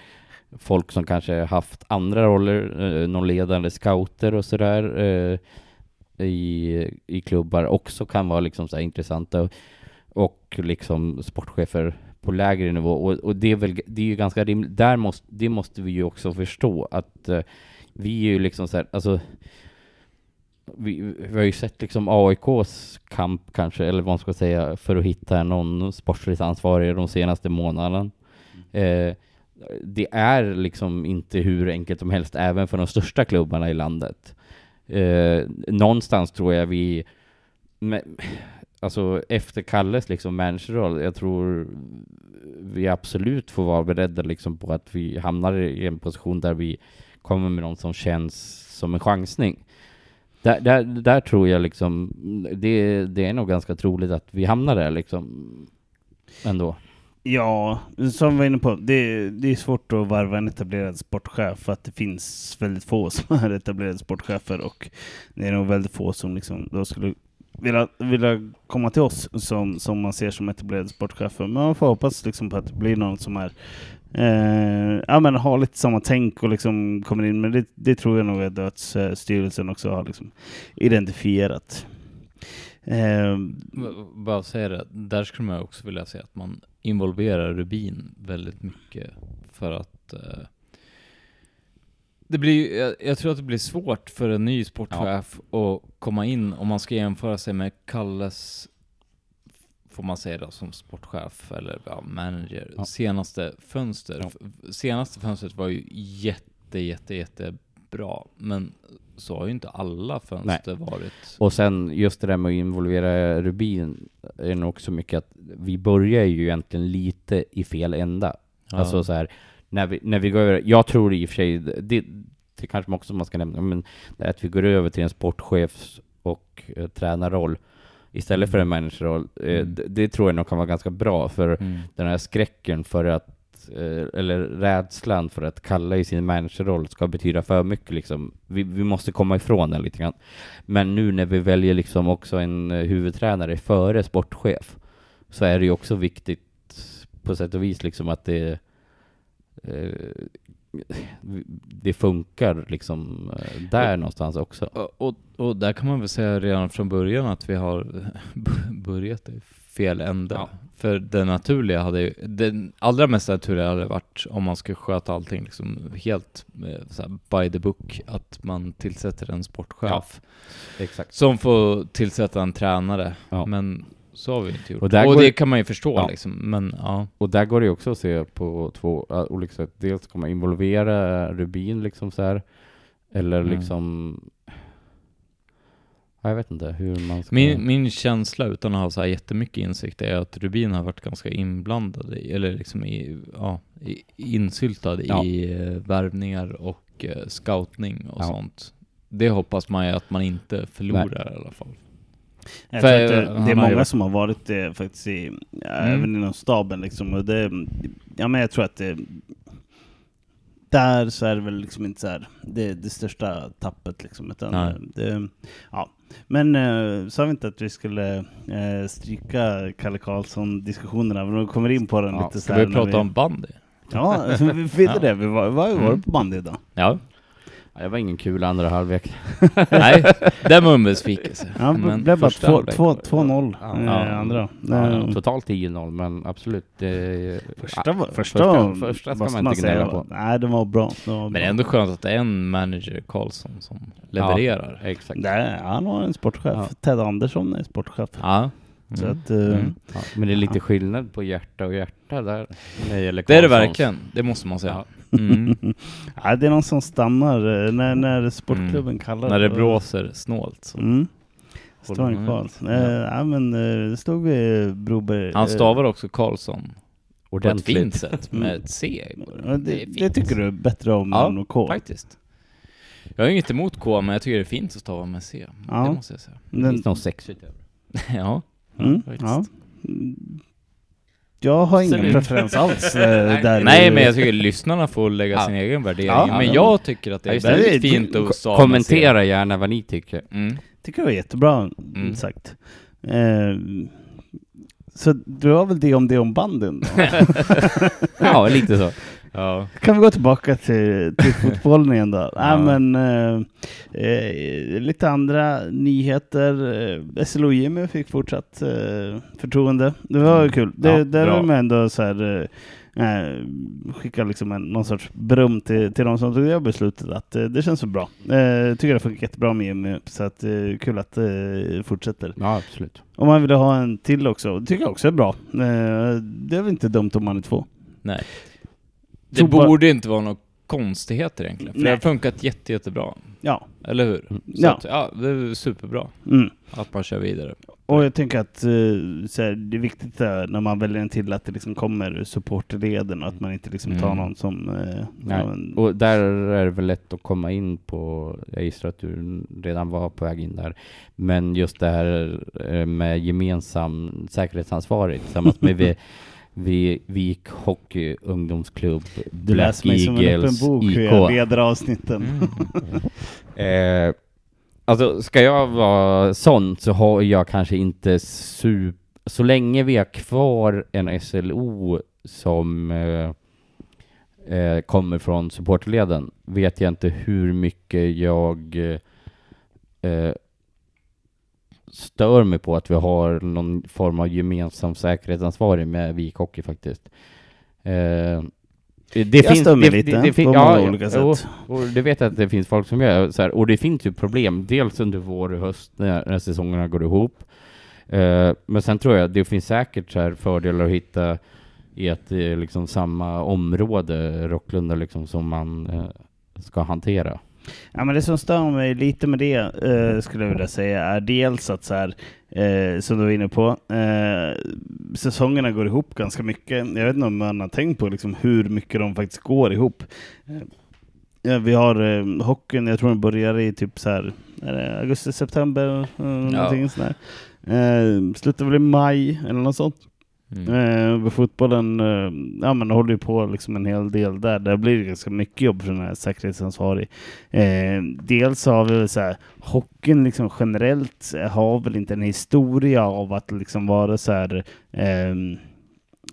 folk som kanske haft andra roller, eh, någon ledande scouter och sådär eh, i, i klubbar också kan vara liksom så här intressanta och liksom sportchefer på lägre nivå och, och det är väl, det är ju ganska rimligt, där måste, det måste vi ju också förstå att eh, vi är ju liksom så här, alltså vi, vi har ju sett liksom AIKs kamp kanske, eller vad man ska säga, för att hitta någon sportsligt ansvarig de senaste månaderna. Eh, det är liksom inte hur enkelt som helst, även för de största klubbarna i landet. Eh, någonstans tror jag vi, med, alltså efter Kalles liksom managerroll, jag tror vi absolut får vara beredda liksom på att vi hamnar i en position där vi kommer med någon som känns som en chansning. Där, där, där tror jag liksom, det, det är nog ganska troligt att vi hamnar där liksom. Ändå. Ja, som vi var inne på, det, det är svårt att varva en etablerad sportchef för att det finns väldigt få som är etablerade sportchefer och det är nog väldigt få som liksom då skulle vilja, vilja komma till oss som, som man ser som etablerade sportchefer. Men man får hoppas liksom på att det blir någon som är eh, ja, men har lite samma tänk och liksom kommer in. Men det, det tror jag nog att dödsstyrelsen styrelsen också har liksom identifierat. Eh, Bara säga det, där skulle man också vilja säga att man involverar Rubin väldigt mycket för att eh, det blir, jag, jag tror att det blir svårt för en ny sportchef att komma in om man ska jämföra sig med Kalles, får man säga då, som sportchef eller ja, manager, Ja. senaste fönster. Ja. Senaste fönstret var ju jätte, jätte, jätte bra, men så har ju inte alla fönster varit. Och sen just det där med att involvera Rubin är nog också mycket att vi börjar ju egentligen lite i fel ända. Ja. Alltså så här, när vi, när vi går över, jag tror i och för sig, det, det kanske man också man ska nämna, men det är att vi går över till en sportchefs och eh, tränarroll istället för en managerroll, eh, Mm. det, det tror jag nog kan vara ganska bra för Mm. den här skräcken för att eh, eller rädslan för att Kalle i sin managerroll ska betyda för mycket liksom. Vi, vi måste komma ifrån den lite grann. Men nu när vi väljer liksom också en eh, huvudtränare före sportchef så är det ju också viktigt på sätt och vis liksom att det det funkar liksom eh, där någonstans också. Och, och, och där kan man väl säga redan från början att vi har [laughs] börjat i fel ände. Ja. För det naturliga hade ju, det allra mest naturliga hade varit om man skulle sköta allting liksom helt eh, by the book, att man tillsätter en sportchef Exakt. som får tillsätta en tränare. Ja. Men så har vi inte gjort. Och Och, där det det- kan man ju förstå Ja. liksom. Men ja. Och där går det ju också att se på två olika sätt. Dels ska man involvera Rubin liksom så här. Eller Mm. liksom... Ja, Jag vet inte hur man ska... Min, min känsla utan att ha så här jättemycket insikt är att Rubin har varit ganska inblandad i, eller liksom i, ja, i, insyltad Ja. i eh, värvningar och eh, scoutning och Ja. sånt. Det hoppas man ju att man inte förlorar i alla fall. Jag För, tror att det, eh, det är många som har varit det faktiskt i, Mm. även inom staben liksom. Och det, ja men jag tror att det, där så är det väl liksom inte så här, det, det största tappet liksom. Utan Nej. det, ja. Men eh, sa vi inte att vi skulle eh, stryka Kalle Karlsson-diskussionerna? Men de kommer in på den Ja, lite så Ska här vi när prata om bandy? Ja, [laughs] vi vi vet Ja. det. Vi var, vi var ju Mm. på bandy idag. Ja. Ja, Det var ingen kul andra halvlek. [laughs] Nej, den var en besvikelse. Ja, det Men blev bara första två- halvlek två- var- 2-0 Ja. eh, Ja. andra. Ja, totalt 10-0, men absolut. Det, Första, var, Ja, första, första, första ska man inte gnälla på. Nej, den var bra. Den var Men bra. ändå skönt att det är en manager, Karlsson, som levererar. Exakt. Nej, han har en sportchef. Ja. Ted Andersson är sportchef. Ja. Så Mm. att, eh, Mm. Ja, men det är lite skillnad på hjärta och hjärta där. När det Det är det verkligen, det måste man säga. Mm. [laughs] ja, det är någon som stannar eh, när, när sportklubben kallar. När det blåser snålt så. Mm. Står han kvar. ut. Eh, ja, men eh, det stod vid Broberg. Han stavar också Karlsson på ett Ordentligt. fint sätt med Mm. ett C ja, det, det, fint. tycker du är bättre om Ja, än K? Faktiskt. Jag har inget emot K, men jag tycker det är fint att stava med C. Ja. Det måste jag säga. Det Den, finns något sexigt över det. [laughs] ja. mm, faktiskt. ja. Jag har ingen Absolut. preferens alls. eh, [laughs] där Nej, men jag tycker lyssnarna får lägga Ja. sin egen värdering. Ja, men ja. jag tycker att det är just det. väldigt fint ko- att C. Kommentera gärna vad ni tycker. Mm. tycker det var jättebra Mm. sagt. Eh, så du har väl det om det om banden då? [laughs] Ja, lite så. [laughs] Ja. Kan vi gå tillbaka till, till [laughs] fotbollen igen då? Ja. Nej, men, eh, eh, lite andra nyheter. Eh, SLO Jimmy fick fortsatt eh, förtroende. Det var Mm. kul. Det, Ja, där vill man ändå så här, eh, eh, skicka liksom en, någon sorts beröm till, till de som tog det beslutet. Att det känns så bra. Eh, tycker det funkar jättebra med Jimmy. Så att, kul att det fortsätter. Ja, absolut. Om man vill ha en till också, det tycker jag också är bra. Det är väl inte dumt om man är två. Nej. Det borde inte vara några konstigheter egentligen. För det Nej. har funkat jätte, jättebra. Ja. Eller hur? Så Ja. Att, ja, det är superbra Mm. att man kör vidare. Och jag tänker att eh, så här, det är viktigt eh, när man väljer en till att det liksom kommer supporterleden och att man inte liksom tar Mm. någon som... Eh, Nej. men- Och där är det väl lätt att komma in på, jag gissar att du redan var på väg in där, men just det här med gemensam säkerhetsansvarig tillsammans med [laughs] vi, vi, Vik Hockey Ungdomsklubb, du läser mig som en bok hur jag leder avsnitten. Mm. [laughs] Eh, alltså, ska jag vara sån så har jag kanske inte su så länge vi har kvar en SLO som eh, eh, kommer från supportleden vet jag inte hur mycket jag eh, stör mig på att vi har någon form av gemensam säkerhetsansvarig med Vik Hockey faktiskt. Eh, det jag stör mig lite fin- på ja, många olika sätt. och det vet jag att det finns folk som gör. Så här, och det finns ju problem, dels under vår och höst när, när säsongerna går ihop. Eh, men sen tror jag det finns säkert så här fördelar att hitta i att det är liksom samma område, Rocklunda, liksom, som man eh, ska hantera. Ja, men det som stör mig lite med det, eh, skulle jag vilja säga, är dels att så här, eh, som du var inne på, eh, säsongerna går ihop ganska mycket. Jag vet inte om man har tänkt på liksom, hur mycket de faktiskt går ihop. Eh, ja, vi har eh, hockeyn, jag tror den börjar i typ så här, är det augusti, september, eh, någonting sånt där. Eh, slutar väl i maj eller något sånt. Mm. Eh, fotbollen eh, ja, men håller ju på liksom en hel del där. Där blir det ganska mycket jobb för den här säkerhetsansvarig. Eh, dels har vi väl så här, hockeyn liksom generellt har väl inte en historia av att liksom vara så här Eh,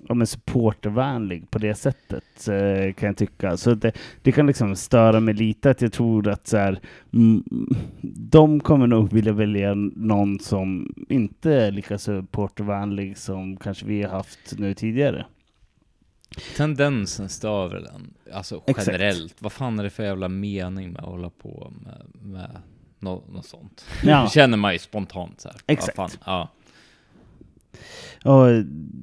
ja, men supportervänlig på det sättet eh, kan jag tycka. Så det, det kan liksom störa mig lite att jag tror att så här, mm, de kommer nog vilja välja någon som inte är lika supportervänlig som kanske vi har haft nu tidigare. Tendensen stör väl en, alltså Exakt. generellt. Vad fan är det för jävla mening med att hålla på med, med något, något sånt? Ja. [laughs] känner man ju spontant så här. Exakt. Vad fan, ja. Och,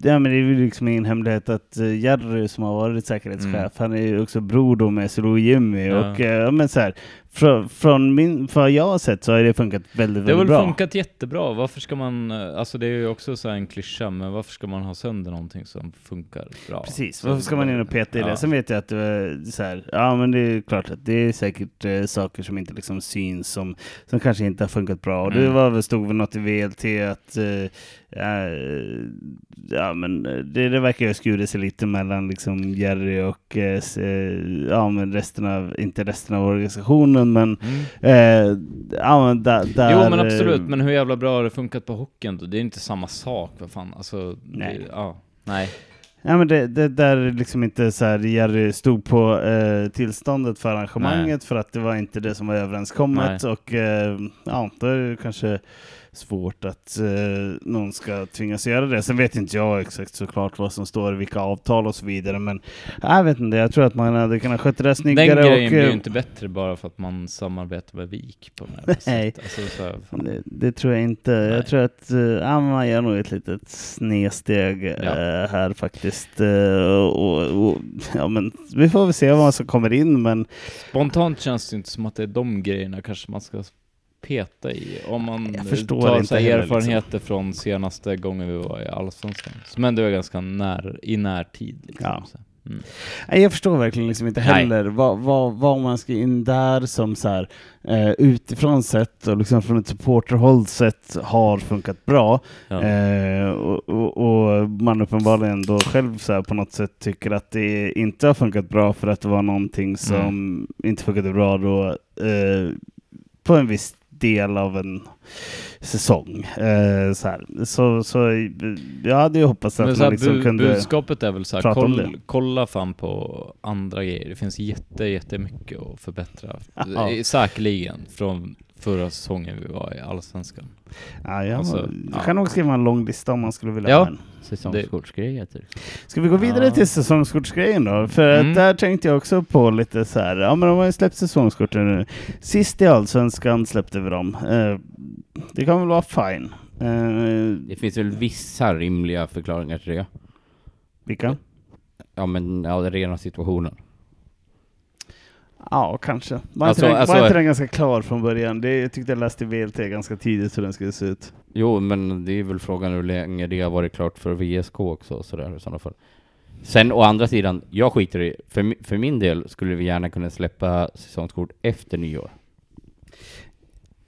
ja, men det är ju liksom ingen hemlighet att eh, Jerry som har varit säkerhetschef, Mm. han är ju också bror då med Solo Jimmy. Ja. Och, ja, men så här, från, från min, vad jag har sett så har det funkat väldigt, Det har väldigt väl bra. funkat jättebra. Varför ska man, eh, alltså det är ju också så här en klyscha, men varför ska man ha sönder någonting som funkar bra? Precis, varför ska man in och peta i det? Ja. Sen vet jag att det är så här, ja men det är klart att det är säkert eh, saker som inte liksom syns som, som kanske inte har funkat bra. Och det Mm. var väl, stod väl något i VLT att eh, ja men eh, det, det verkar ju skurit sig lite mellan liksom Jerry och eh, eh, ja men resten av, inte resten av organisationen men Mm. eh, ja men där, där Jo men eh, absolut, men hur jävla bra har det funkat på hockeyn då? Det är inte samma sak, vad fan, alltså... Nej. Det, ja, nej. Ja men det, det där är liksom inte så här Jerry stod på eh, tillståndet för arrangemanget för att det var inte det som var överenskommet och eh, ja, då är det kanske svårt att eh, någon ska tvingas göra det. Sen vet inte jag exakt såklart vad som står i vilka avtal och så vidare men jag vet inte, jag tror att man hade kunnat sköta det Den snyggare grejen och blir ju eh, inte bättre bara för att man samarbetar med VIK på här [laughs] Nej. Alltså, så det, det tror jag inte. Nej. Jag tror att ja, man gör nog ett litet snedsteg Ja. eh, här faktiskt. Eh, och, och, ja, men vi får väl se vad som kommer in men Spontant känns det inte som att det är de grejerna kanske man ska peta i. Om man tar inte här heller, liksom. erfarenheter från senaste gången vi var i Allsvenskan. Som ändå är ganska när, i närtid. Liksom, Ja. Mm. Nej, jag förstår verkligen liksom inte heller vad, vad, vad man ska in där som så här, eh, utifrån sett och liksom från ett supporterhåll sett har funkat bra. Ja. Eh, och, och, och man uppenbarligen då själv så här, på något sätt tycker att det inte har funkat bra för att det var någonting som inte funkade bra då eh, på en viss del av en säsong. Eh, så, här. Så, så eh, jag hade ju hoppats att Men så man liksom bu- kunde... budskapet är väl så här, koll, kolla fan på andra grejer. Det finns jätte, jättemycket att förbättra. [laughs] Ja. Eh, Säkerligen från förra säsongen vi var i Allsvenskan. Ja, jag, Alltså, jag ja. kan nog skriva en lång lista om man skulle vilja Ja. ha en. Säsongskortsgrejer Ska vi gå vidare Ja. till säsongskortsgrejen då? För Mm. att där tänkte jag också på lite så här, ja men de har ju släppt säsongskorten nu. Sist i Allsvenskan släppte vi dem. Eh, det kan väl vara fine. Eh, Det finns väl vissa rimliga förklaringar till det. vilka? Ja men, ja den rena situationen. Ja, kanske. Var, Alltså- inte, den, alltså- var inte den ganska klar från början? Det, jag tyckte jag läste i VLT ganska tidigt hur den skulle se ut. Jo, men det är väl frågan hur länge det har varit klart för VSK också, sådär i sådana fall. Sen å andra sidan, jag skiter i, för, för min del skulle vi gärna kunna släppa säsongskort efter nyår.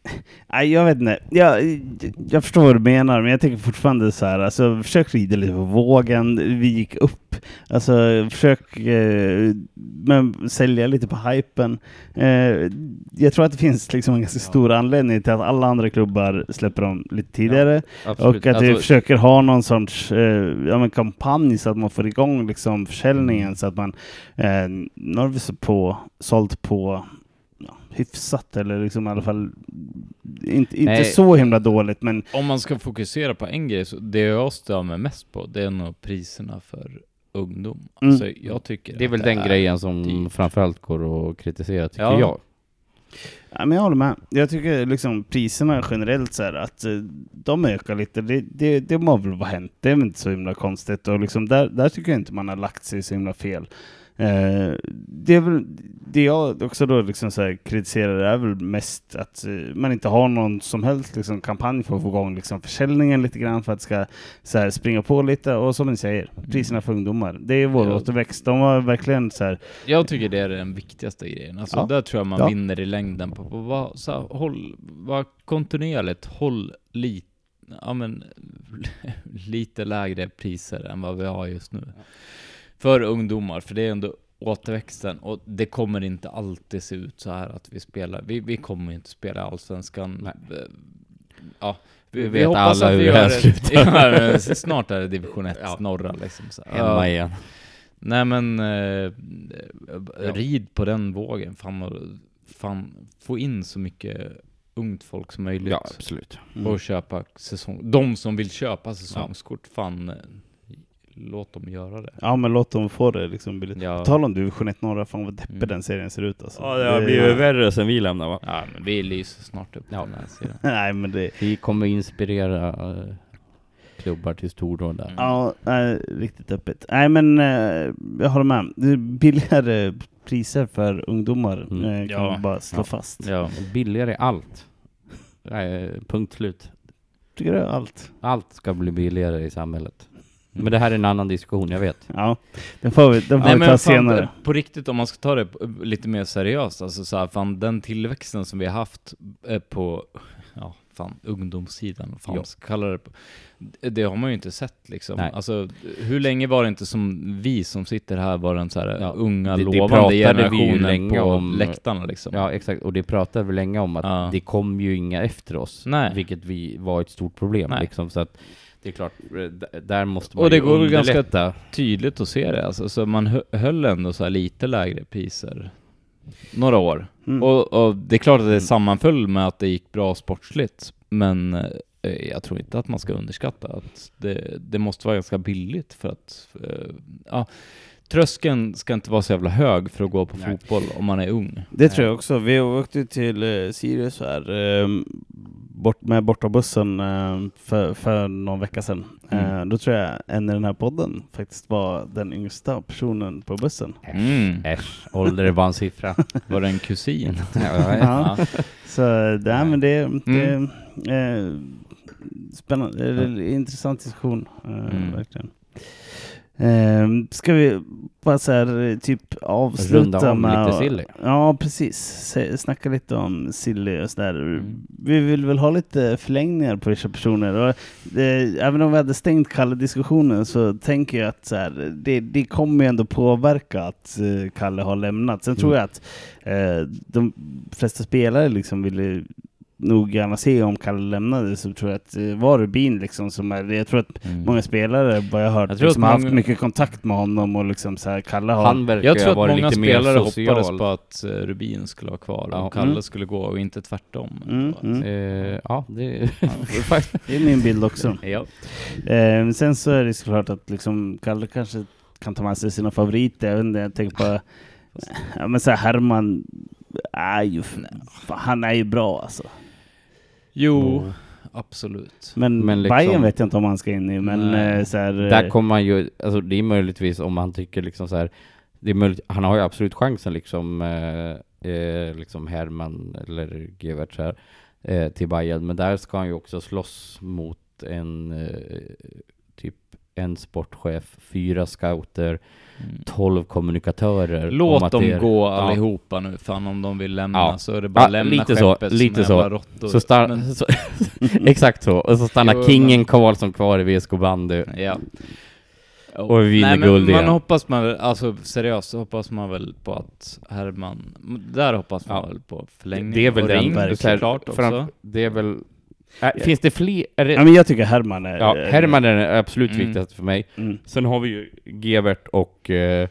[laughs] Nej, jag vet inte. Jag, jag förstår vad du menar, men jag tänker fortfarande så här, alltså försök rida lite på vågen. Vi gick upp. Alltså försök eh, men sälja lite på hypen. Eh, jag tror att det finns liksom en ganska stor anledning till att alla andra klubbar släpper dem lite tidigare. Absolut. Och att vi Alltså, försöker ha någon sorts eh, ja, men kampanj så att man får igång liksom, försäljningen så att man eh, nu har vi så på, sålt på ja, hyfsat eller liksom i alla fall inte, inte Nej. så himla dåligt men Om man ska fokusera på en grej, så det jag stör mig mest på, det är nog priserna för ungdom. Mm. Alltså, jag tycker det är väl den grejen som dyrt. framförallt går att kritisera, tycker Ja. jag. Ja, men jag håller med. Jag tycker liksom priserna generellt så här att eh, de ökar lite. Det, det, det må väl vara hänt. Det är väl inte så himla konstigt. Och liksom där, där tycker jag inte man har lagt sig så himla fel. Eh, det, är väl, det jag också då liksom så här kritiserar är väl mest att eh, man inte har någon som helst liksom kampanj för att få igång liksom försäljningen lite grann för att det ska så här springa på lite. Och som ni säger, priserna för ungdomar. Det är vår Ja. återväxt. De var verkligen så här, Jag tycker det är den viktigaste grejen. Alltså Ja. där tror jag man Ja. vinner i längden på, på vad, så här, håll, var kontinuerligt, håll lite, ja men [laughs] lite lägre priser än vad vi har just nu. För ungdomar, för det är ändå återväxten och det kommer inte alltid se ut så här att vi spelar. Vi, vi kommer inte spela Allsvenskan. Nej. Eh, Ja, Vi vet alla hur det här slutar. [laughs] Ja, snart är det division 1 Ja. norra liksom. Så. Hemma igen. Nej men, eh, Ja. rid på den vågen. Fan, fan, få in så mycket ungt folk som möjligt. Ja, absolut. Mm. Och köpa säsong... De som vill köpa säsongskort, fan, eh, låt dem göra det. Ja men låt dem få det liksom billigt. Ja. På tal om division 1 norra, fan vad deppig Mm. den serien ser ut alltså. Ja, det har blivit värre sen vi lämnade va? Ja, men vi lyser snart upp Ja. den här sidan. Nej men det... Vi kommer inspirera eh, klubbar till stordåd där. Mm. Ja, nej, riktigt öppet. Nej men eh, jag håller med. Det är billigare priser för ungdomar Mm. eh, kan Ja. man bara slå Ja. fast. Ja. Billigare allt. Nej, punkt slut. Tycker du allt? Allt ska bli billigare i samhället. Men det här är en annan diskussion, jag vet. Ja, den får vi, den får Nej vi ta fan, senare. på riktigt om man ska ta det lite mer seriöst, alltså så här, fan den tillväxten som vi har haft eh, på, ja fan, ungdomssidan, fan Ja. man ska kalla det på. Det- Det har man ju inte sett liksom. Nej. Alltså, hur länge var det inte som vi som sitter här var den så här Ja, unga, det- det lovande pratade vi ju generationen länge på om. läktarna liksom? Ja, exakt. Och det pratade vi länge om att Ja. det kom ju inga efter oss. Nej. Vilket vi var ett stort problem Nej. liksom. Så att det är klart, eh, där måste man Och det ju går väl ganska- underlätta. Tydligt att se det, alltså, så man hö- höll ändå så här lite lägre priser några år. Mm. Och, och det är klart att det Mm. sammanföll med att det gick bra sportsligt, men eh, jag tror inte att man ska underskatta att det, det måste vara ganska billigt för att, eh, ja, tröskeln ska inte vara så jävla hög för att gå på Nej. fotboll om man är ung. Det tror jag också. Vi åkte till eh, Sirius här, eh, bort med bortabussen eh, för, för någon vecka sedan. Eh, Mm. då tror jag en i den här podden faktiskt var den yngsta personen på bussen. Mm. Äsch, ålder är bara en siffra. [laughs] Var det en kusin? [laughs] Ja. Så det, men det, det Mm. eh, spännande, eller intressant diskussion. Eh, Mm. Verkligen. Eh, ska vi bara så här, typ avsluta Runda om med... lite silly. Ja, precis. Snacka lite om silly och sådär. Mm. Vi vill väl ha lite förlängningar på vissa personer. Och, eh, även om vi hade stängt Kalle-diskussionen så tänker jag att så här, det, det kommer ju ändå påverka att eh, Kalle har lämnat. Sen tror Mm. jag att eh, de flesta spelare liksom ville nog gärna se om Kalle lämnade så tror jag att det var Rubin liksom som är, jag tror att Mm. många spelare vad jag har hört Jag liksom, har haft mycket kontakt med honom och liksom så här, Kalle har Han verkar Jag tror att många spelare social. hoppades på att eh, Rubin skulle vara kvar Ja. och Kalle Mm. skulle gå och inte tvärtom. Mm, mm. Eh, ja, det Det är min bild också. [laughs] ja. Eh, sen så är det såklart att liksom, Kalle kanske kan ta med sig sina favoriter. Jag, vet inte, jag tänker på [laughs] ja, men så här, Herman är ju, han är ju bra alltså. Jo, absolut. Men, Men liksom- Bayern vet jag inte om han ska in i. Men Nej. eh, så här, Där kommer man ju, alltså det är möjligtvis om han tycker liksom så här, det är möjligt, han har ju absolut chansen liksom, eh, eh, liksom Herman eller Gevert så här, eh, till Bayern, men där ska han ju också slåss mot en eh, typ en sportchef, fyra scouter, Mm. tolv kommunikatörer. om Låt dem är- gå ja. allihopa nu, fan om de vill lämna Ja. så är det bara Ja, lämna lite så, skeppet lite som så. råttor. Så star- Men- så, [laughs] exakt så, och så stannar Jo, kingen Karlsson kvar i VSK bandy. Ja. Och vi vinner Nej, guld man igen. hoppas man väl, alltså seriöst så hoppas man väl på att Herman, där hoppas man Ja. väl på förlängning. Det är väl och den, ring så såklart också. fram- Det är väl, äh, finns det fler? Det, ja, men jag tycker Herman är... Ja, Herman är den absolut Mm. viktigaste för mig. Mm. Sen har vi ju Gevert och eh,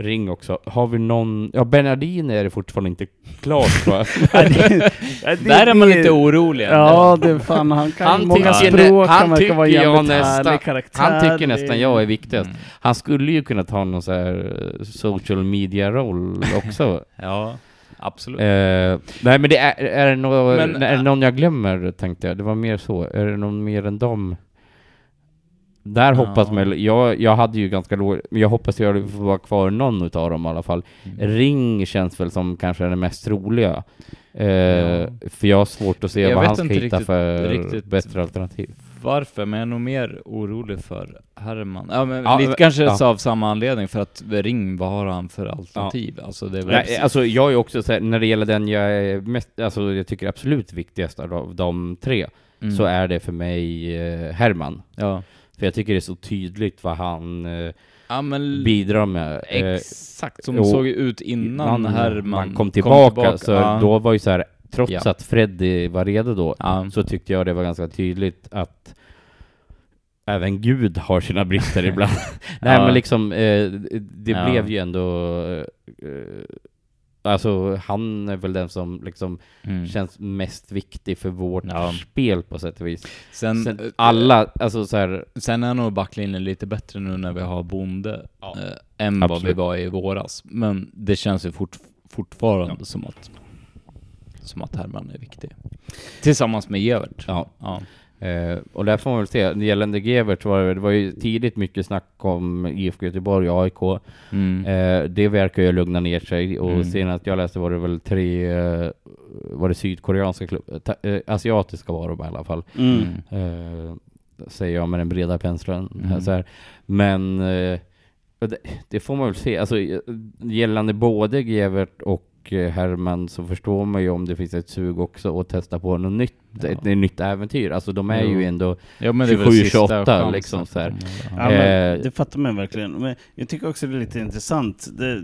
Ring också. Har vi någon... Ja, Bernardin är det fortfarande inte klart va? [laughs] Ja, det- [laughs] det- Där är man lite orolig. ändå. Ja, det är fan, han kan Han många tycker- språk, han han verkar vara jävligt härlig karaktär. Han tycker nästan jag är viktigast. Mm. Han skulle ju kunna ta någon så här eh, social media-roll också. [laughs] Ja, absolut. eh, nej men det är, är, det nå- Men- är det någon jag glömmer tänkte jag. Det var mer så. Är det någon mer än dem? Där hoppas man, jag, jag hade ju ganska låg, men jag hoppas jag får vara kvar någon utav dem i alla fall. Mm. Ring känns väl som kanske den mest troliga. Eh, Ja. För jag har svårt att se Jag vad han ska hitta riktigt- för riktigt bättre alternativ. Varför? Men jag är nog mer orolig för Herman. Ja, men Ja, lite men- kanske ja. av samma anledning, för att Ring, vad har han för alternativ? Alltså det är. Nej, alltså jag är också så här, när det gäller den jag är mest, alltså jag tycker absolut viktigast av de tre, Mm. så är det för mig eh, Herman. Ja. För jag tycker det är så tydligt vad han eh, Ja men bidrar med. Eh, exakt som det såg ut innan man- Herman man kom tillbaka, så Ja. då var ju så här, trots Ja. att Freddy var redo då, Ja. så tyckte jag det var ganska tydligt att även Gud har sina brister [laughs] ibland. Nej Ja. men liksom, eh, det Ja. blev ju ändå, eh, alltså han är väl den som liksom Mm. känns mest viktig för vårt Ja. spel på sätt och vis. Sen, Sen, eh, alla, alltså så här, Sen är nog backlinjen lite bättre nu när vi har Bonde eh, än vad vi Absolut. var i våras. Men det känns ju fort, fortfarande som att som att Herman är viktig. Tillsammans med Evert. ja. Ja. Eh, och där får man väl se, gällande Gevert var det, det var ju tidigt mycket snack om IFK Göteborg och AIK. Mm. Eh, det verkar ju lugna ner sig och Mm. senast jag läste var det väl tre, eh, var det sydkoreanska klubbar, ta- eh, asiatiska var de i alla fall. Mm. Eh, säger jag med den breda penseln. Mm. Så här. Men eh, det, det får man väl se. Alltså, eh, gällande både Gevert och Eh, Herman så förstår man ju om det finns ett sug också att testa på något nytt, ett, ett nytt äventyr. Alltså de är Jo. ju ändå Ja men det är väl 27, sista 28 chansen. liksom så här. Ja, Eh, det fattar man verkligen. Men jag tycker också det är lite intressant. Det,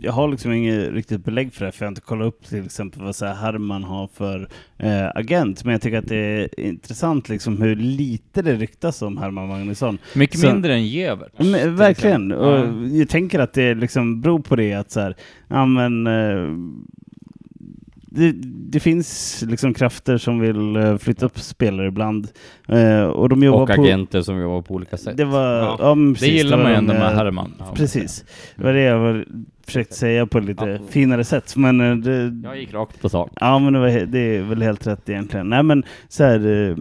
jag har liksom inget riktigt belägg för det, för jag har inte kollat upp till exempel vad så här Herman har för eh, agent. Men jag tycker att det är intressant liksom hur lite det ryktas om Herman Magnusson. Mycket Så- mindre än Evert. Men, verkligen. Och Ja. jag tänker att det liksom beror på det att så här, ja men eh, det, det finns liksom krafter som vill eh, flytta upp spelare ibland. Eh, och de jobbar och på... agenter som jobbar på olika sätt. Det var... Ja. Ja, men Det precis, gillar var man ju ändå med Herman. Precis. Det var det jag var, försökte säga på lite Ja. finare sätt. Men eh, det, Jag gick rakt på sak. Ja men det, var, det är väl helt rätt egentligen. Nej men så här, eh,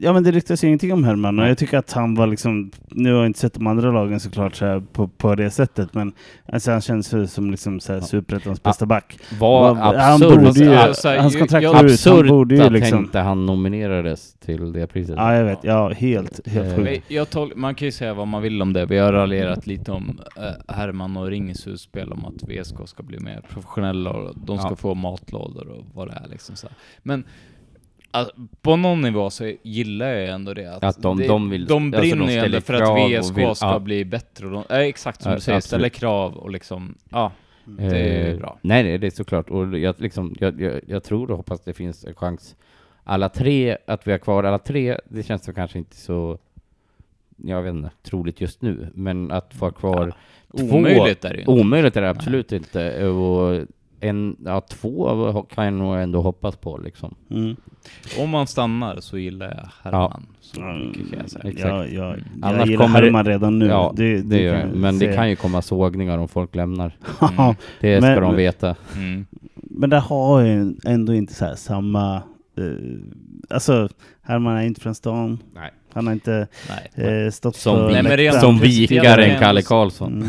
ja men det ryktas ju ingenting om Herman och jag tycker att han var liksom, nu har jag inte sett de andra lagen såklart så här, på, på det sättet men alltså, han känns ju som liksom så här, Ja. superettans bästa back. Var han absurt, borde ju, Alltså, hans kontrakt ut, han absurt borde ju att liksom... inte han nominerades till det priset. Ja jag vet, ja helt, helt Eh, sjukt. Jag tol- man kan ju säga vad man vill om det. Vi har raljerat lite om eh, Herman och Ringshus spel om att VSK ska bli mer professionella och de ska Ja. få matlådor och vad det är liksom så här. Men alltså, på någon nivå så gillar jag ändå det. Att, Att de- det, de vill- de alltså, brinner ju ändå för att VSK vill- ska ja. bli bättre. Och de, äh, exakt som Ja, du säger, absolut. ställer krav och liksom, ja. Det är Eh, bra. Nej, nej, det är såklart. Och jag, liksom, jag, jag, jag tror och hoppas det finns en chans. Alla tre, att vi har kvar alla tre, det känns så kanske inte så, jag vet inte, troligt just nu. Men att få ha kvar, Två- Omöjligt är det ju inte. omöjligt är det absolut inte. Och en, ja, två kan jag nog ändå hoppas på liksom. Mm. Om man stannar så gillar jag Herman. Så Ja, mycket kan jag säga. exakt. Ja, ja, jag gillar kommer det- Herman redan nu. ja, det, gör jag. kan Men det säga. kan ju komma sågningar om folk lämnar. [laughs] Mm. Det ska Men- de veta. Mm. Men det har ju ändå inte så här samma... Eh, alltså, Herman är inte från stan. Nej. Han har inte Nej. eh, stått Som, vi, Nej, men rent läktaren. som vikaren kan- Kalle Karlsson. Mm.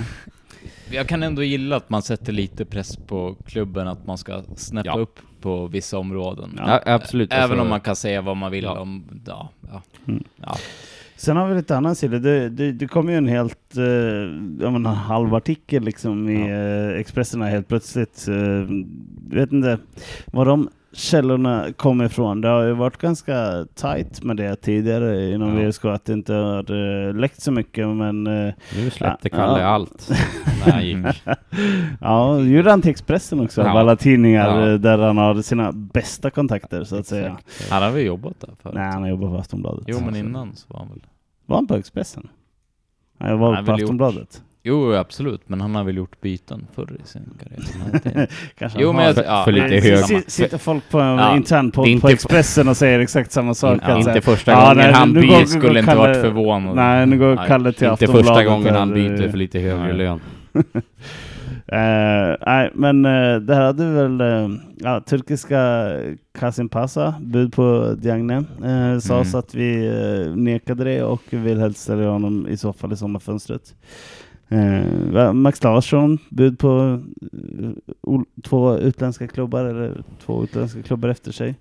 Jag kan ändå gilla att man sätter lite press på klubben att man ska snäppa Ja. upp på vissa områden. Ja, absolut. Även Alltså, om man kan säga vad man vill Ja. om... Ja, ja. Mm. ja. Sen har vi lite annan sida. Det, det, det kom ju en helt eh, jag menar, halv artikel liksom i eh, Expressen här helt plötsligt. Eh, vet inte var de källorna kommer ifrån. Det har ju varit ganska tight med det tidigare inom Ja. VSK att det inte har eh, läckt så mycket men eh, Nu släppte Ja. Kalle Ja. allt [laughs] när han gick. [laughs] ja, gjorde han till Expressen också av Ja. alla tidningar Ja. eh, där han har sina bästa kontakter så att säga. Exakt. Han har väl jobbat där förut? Nej, han har jobbat på Aftonbladet. Jo, men innan så var han väl... Var han på Expressen? Nej, jag var Han på väl gjort- Aftonbladet. Jo, absolut, men han har väl gjort byten förr i sin karriär. [laughs] Kanske Jo, men jag... För- Ja, för lite hög- Sitter folk på en Ja, intern på, på Expressen och säger exakt samma sak. In, alltså. inte första Ja, gången nej, han byter. går- skulle inte Kalle- varit förvånade. Nej, nu går Nej. Kalle till Inte första gången han byter för lite högre Nej. lön. [laughs] Eh, nej, men uh, det här hade väl eh, ja, turkiska Kasim Pasa, bud på Diagne. Uh, Sades Mm. att vi uh, nekade det och vill helst sälja honom i så fall i sommarfönstret. Uh, Max Larsson, bud på eh, två utländska klubbar eller två utländska klubbar efter sig.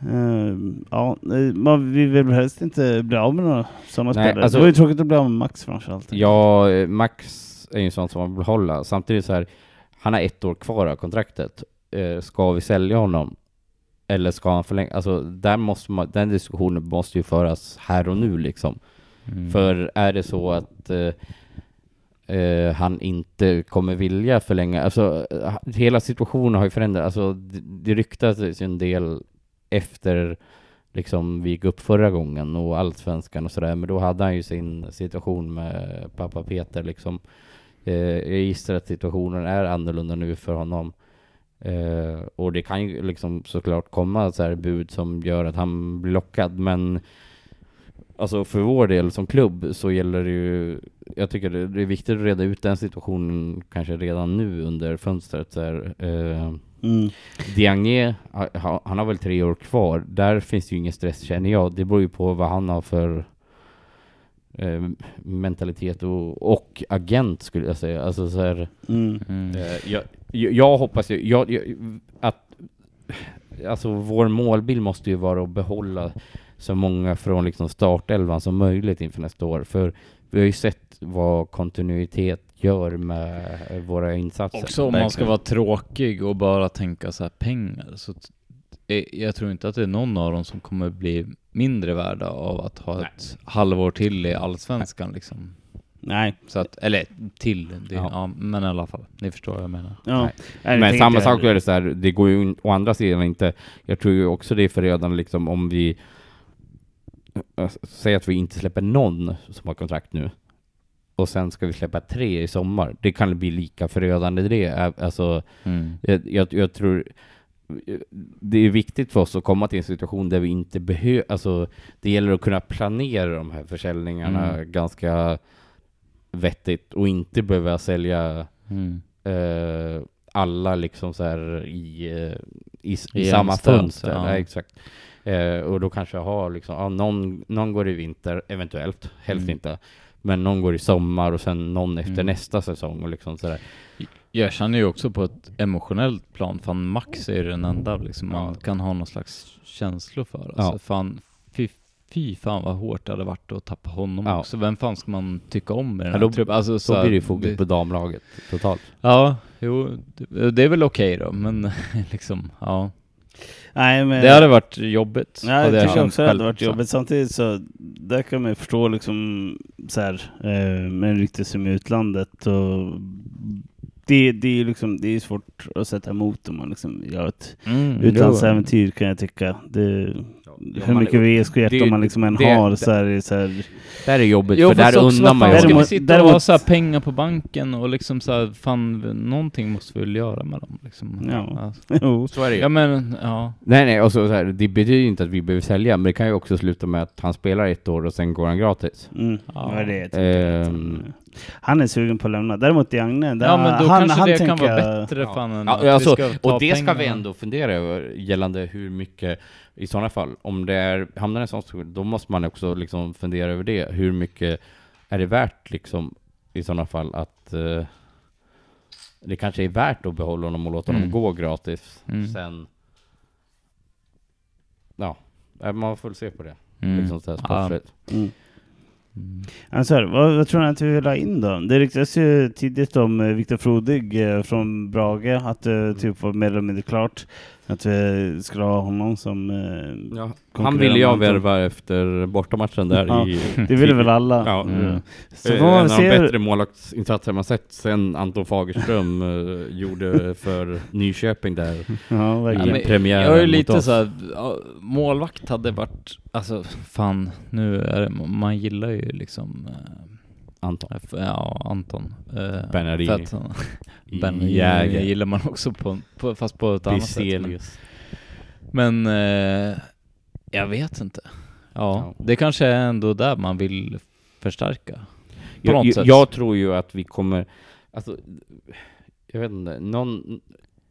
Eh, ja, eh, man, vi vill väl helst inte bli av med några sådana Nej, spelare. alltså- det var ju tråkigt att bli av med Max framförallt. Ja, eh, Max är ju en sån som man vill hålla. Samtidigt så här, han har ett år kvar av kontraktet. Eh, ska vi sälja honom? Eller ska han förlänga? Alltså där måste man, den diskussionen måste ju föras här och nu liksom. Mm. För är det så att eh, eh, han inte kommer vilja förlänga, alltså hela situationen har ju förändrats, alltså det, det ryktades ju en del efter liksom vi gick upp förra gången och allsvenskan och sådär, men då hade han ju sin situation med pappa Peter liksom. Eh, jag gissar att situationen är annorlunda nu för honom. Uh, och det kan ju liksom såklart komma så här bud som gör att han blir lockad, men Alltså för vår del som klubb så gäller det ju, jag tycker det är viktigt att reda ut den situationen kanske redan nu under fönstret. Så här, eh, Mm. Diagne, ha- ha- han har väl tre år kvar. Där finns det ju ingen stress känner jag. Det beror ju på vad han har för eh, mentalitet och, och agent skulle jag säga. Alltså så här, Mm. Mm. Eh, jag, jag, jag hoppas ju, jag, jag, att alltså vår målbild måste ju vara att behålla så många från liksom startelvan som möjligt inför nästa år. För vi har ju sett vad kontinuitet gör med våra insatser. Också om man ska vara tråkig och bara tänka så här pengar så eh, jag tror inte att det är någon av dem som kommer bli mindre värda av att ha ett halvår till i Allsvenskan liksom. Nej. Så att, eller till, det, Ja. ja. men i alla fall. Ni förstår vad jag menar. Ja. Nej. Nej, Men samma sak är det så här, det går ju å andra sidan inte, jag tror ju också det är förödande liksom om vi äh, säger att vi inte släpper någon som har kontrakt nu och sen ska vi släppa tre i sommar. Det kan bli lika förödande det. Alltså, Mm. jag, jag, jag tror det är viktigt för oss att komma till en situation där vi inte behöver, alltså det gäller att kunna planera de här försäljningarna Mm. ganska vettigt och inte behöva sälja Mm. eh, alla liksom så här i, eh, i, i I samma fönster. Ja. exakt. Eh, och då kanske ha liksom, ja, någon, någon går i vinter, eventuellt, helst Mm. inte. Men någon går i sommar och sen någon efter Mm. nästa säsong och liksom sådär. Jag känner ju också på ett emotionellt plan, fan Max är ju den enda liksom man Ja. kan ha någon slags känslor för. Alltså Ja. fan, fy, fy fan vad hårt det hade varit att tappa honom Ja. också. Vem fan ska man tycka om i den Ja, här då- truppen? Alltså, så Så här, blir det ju fokus på damlaget totalt. Ja, jo, det, det är väl okej då, men [laughs] liksom, ja. Nej, men... Det hade varit jobbigt. Ja, jag tycker känt också det hade varit jobbigt. Samtidigt så, där kan man ju förstå liksom så här, eh, med en rykte som i utlandet och det, det är ju liksom, det är svårt att sätta emot om man liksom gör ett Mm, utlandsäventyr kan jag tycka. Det, hur mycket VSK-hjärta det- man liksom än det- har det- så är det så här, Där är jobbigt, Jo för där undrar man ju ska vi Däremot- sitta och ha så här pengar på banken och liksom så här, fan, någonting måste vi väl göra med dem liksom. Ja. Alltså. [laughs] jo. Så är det ju. Ja men, ja. Nej, nej, och så, så här, det betyder ju inte att vi behöver sälja, men det kan ju också sluta med att han spelar ett år och sen går han gratis. Mm. Ja. Ja. det tänker att han, är sugen på att lämna. Däremot Diagne, där, Ja men då han, kanske han det tänker, kan vara bättre Ja. fan än Ja, att vi alltså, ska ta och det ska vi ändå fundera över gällande hur mycket, i sådana fall, om det är, hamnar i en sån situation, då måste man också liksom fundera över det. Hur mycket är det värt liksom i sådana fall att eh, det kanske är värt att behålla honom och låta Mm. honom gå gratis Mm. sen. Ja, eh, man får väl se på det. Mm. Liksom så här mm. Mm. Alltså, vad, vad tror ni att vi vill ha in då? Det ryktas ju tidigt om eh, Viktor Frodig eh, från Brage, att det typ var mer eller mindre klart att vi skulle ha honom som... Eh, Ja, han ville jag värva efter bortamatchen där Ja, i... Det ville väl alla? Ja. Mm. Så Eh, en av de bättre målvaktsinsatser man sett sen Anton Fagerström eh, [laughs] gjorde för Nyköping där. [laughs] Ja, Ja, verkligen. premiären jag är lite oss. så här, målvakt hade varit, alltså fan, nu är det, man gillar ju liksom, eh, Anton. ja Anton. Eh, Bernardini. [laughs] Jäger. gillar man också på, på, fast på ett annat sätt. Men, men eh, jag vet inte. Ja, Ja. det kanske är ändå där man vill förstärka. Jag, jag, jag tror ju att vi kommer, alltså, jag vet inte, någon,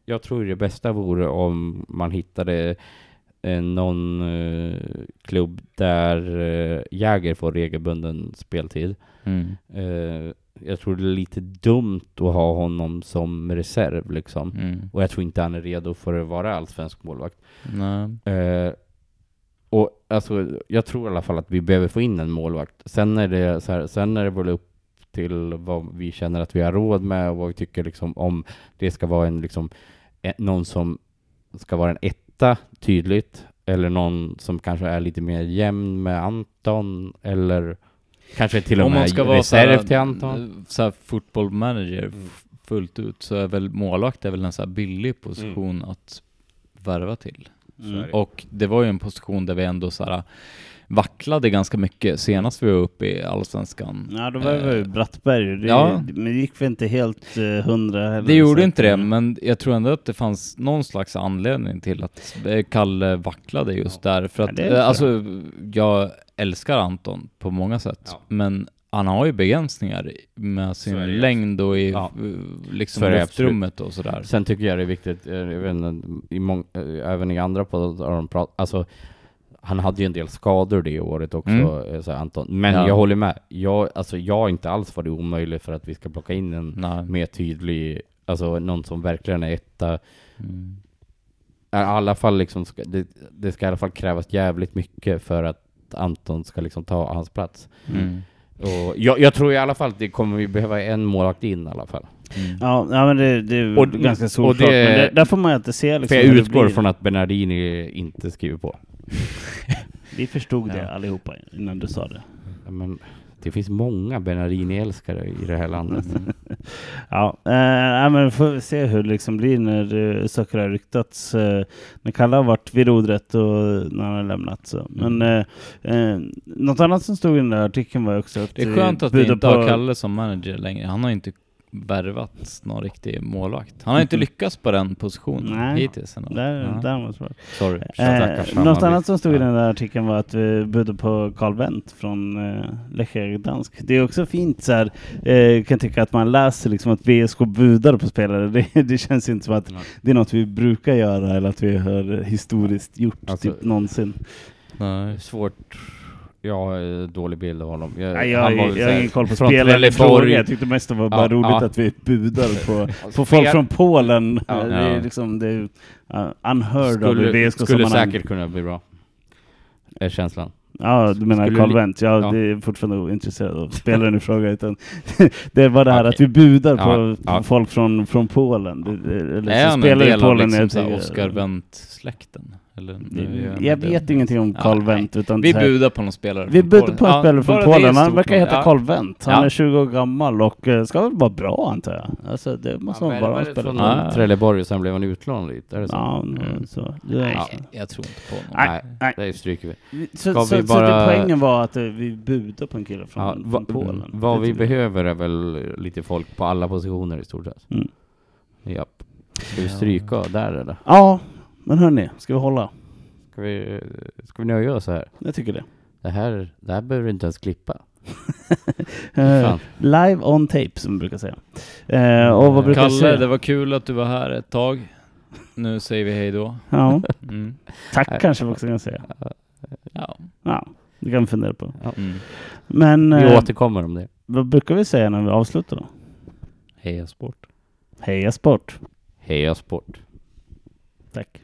jag tror det bästa vore om man hittade eh, någon eh, klubb där eh, Jäger får regelbunden speltid. Mm. Eh, jag tror det är lite dumt att ha honom som reserv liksom. Mm. Och jag tror inte han är redo för att vara allsvensk målvakt. Eh, och alltså, jag tror i alla fall att vi behöver få in en målvakt. Sen är det, så här, sen är det väl upp till vad vi känner att vi har råd med och vad vi tycker liksom om det ska vara en liksom, eh, någon som ska vara en etta tydligt, eller någon som kanske är lite mer jämn med Anton, eller kanske till och Om man med ska vara reserv så till Anton. så här football manager Mm. fullt ut så är väl målvakt är väl en så här billig position att värva till. Mm. Och det var ju en position där vi ändå så här vacklade ganska mycket senast vi var uppe i Allsvenskan. Ja, då var det ju Eh, Brattberg. Det, ja. Men det gick väl inte helt eh, hundra heller. Det gjorde inte det, eh, men jag tror ändå att det fanns någon slags anledning till att Kalle vacklade just där. För Ja, att, är eh, alltså, jag älskar Anton på många sätt, Ja. men han har ju begränsningar med sin ju. längd och i Ja. liksom det luftrummet och sådär. Sen tycker jag det är viktigt, jag vet inte, i mång, även i andra poddar har de pratat, alltså han hade ju en del skador det året också, Mm. eh, så Anton. Men Ja. jag håller med. Jag, alltså, jag har inte alls varit omöjlig för att vi ska plocka in en Nej. mer tydlig, alltså någon som verkligen är etta. Mm. I alla fall liksom, ska, det, det ska i alla fall krävas jävligt mycket för att Anton ska liksom ta hans plats. Mm. Och jag, jag tror i alla fall att det kommer vi behöva en målvakt in i alla fall. Mm. Ja, ja men det, det är Och- ganska solklart. men det, där får man inte se liksom, För jag utgår från att Bernardini inte skriver på. Vi förstod det Ja. allihopa innan du sa det. Ja, Men det finns många Bernardini-älskare i det här landet. [laughs] Ja, eh, men vi får se hur det liksom blir när eh, saker har ryktats. Eh, när Kalle har varit vid rodret och när han har lämnat. Så. Men Mm. eh, eh, något annat som stod i den där artikeln var också att Det är skönt att vi inte har Kalle som manager längre. Han har inte värvat någon riktig målvakt. Han har inte lyckats på den positionen Nej. hittills. Ändå. Där, Ja. där. Sorry. Eh, något annat som stod i Ja. den där artikeln var att vi budde på Karl Wendt från eh, Lechia Gdansk. Det är också fint så här, eh, kan tycka att man läser liksom att VSK budar på spelare. Det, det känns inte som att Nej. det är något vi brukar göra eller att vi har historiskt gjort Alltså- typ någonsin. Nej. Svårt. Jag har eh, dålig bild av honom. Jag, Nej, jag, han var jag, jag har ingen koll på från spelare eller Trelleborg. frågor. Jag tyckte mest det var bara Ja, roligt ja. att vi budar på, [laughs] på folk från Polen. Ja. det är Ja. liksom det är, uh, unheard of i skulle, VSK skulle säkert kunna bli bra. Är känslan. Ja, du menar Skulle Carl Wendt. Ja, Ja. det är fortfarande ointresserad av spelaren i fråga. Utan [laughs] det var det här Okej. att vi budar på Ja, ja. folk från, från Polen. Det, det, eller Är han en del av Polen. liksom jag här tycker- Oscar Wendt-släkten? Eller, är jag, jag det. vet ingenting om Ja, Carl nej. Wendt. Utan Vi så här- budar på någon spelare vi från budar på en Ja, spelare från det Polen. Han verkar heta Ja. Carl Wendt. Han Ja. är 20 år gammal och eh, ska väl vara bra antar jag. Alltså det måste Han vara en bra värvades från spelare. Ja. Trelleborg och sen blev han utlånad dit. Är det så? Ja, Mm. så. Det, Nej, så. jag tror inte på honom. Nej, nej. Det stryker vi. Så, Ska så, vi så bara- det poängen var att eh, vi budar på en kille från, Ja, från va, Polen. vad Det vi behöver är väl lite folk på alla positioner i stort sett. Mm. Japp. Ska vi Ja. stryka där eller? Ja, men hörni, ska vi hålla? Ska vi, ska vi nöja oss så här? Jag tycker det. Det här, det här behöver du inte ens klippa. [laughs] Eh, live on tape som vi brukar säga. Eh, och vad brukar Kalle, säga? det var kul att du var här ett tag. Nu säger vi hej då. Ja, Mm. tack kanske vi också kan säga. Ja. Ja, det kan vi fundera på. Mm. Men Vi eh, återkommer om det. vad brukar vi säga när vi avslutar då? Heja sport. Heja sport! Heja sport. Tack.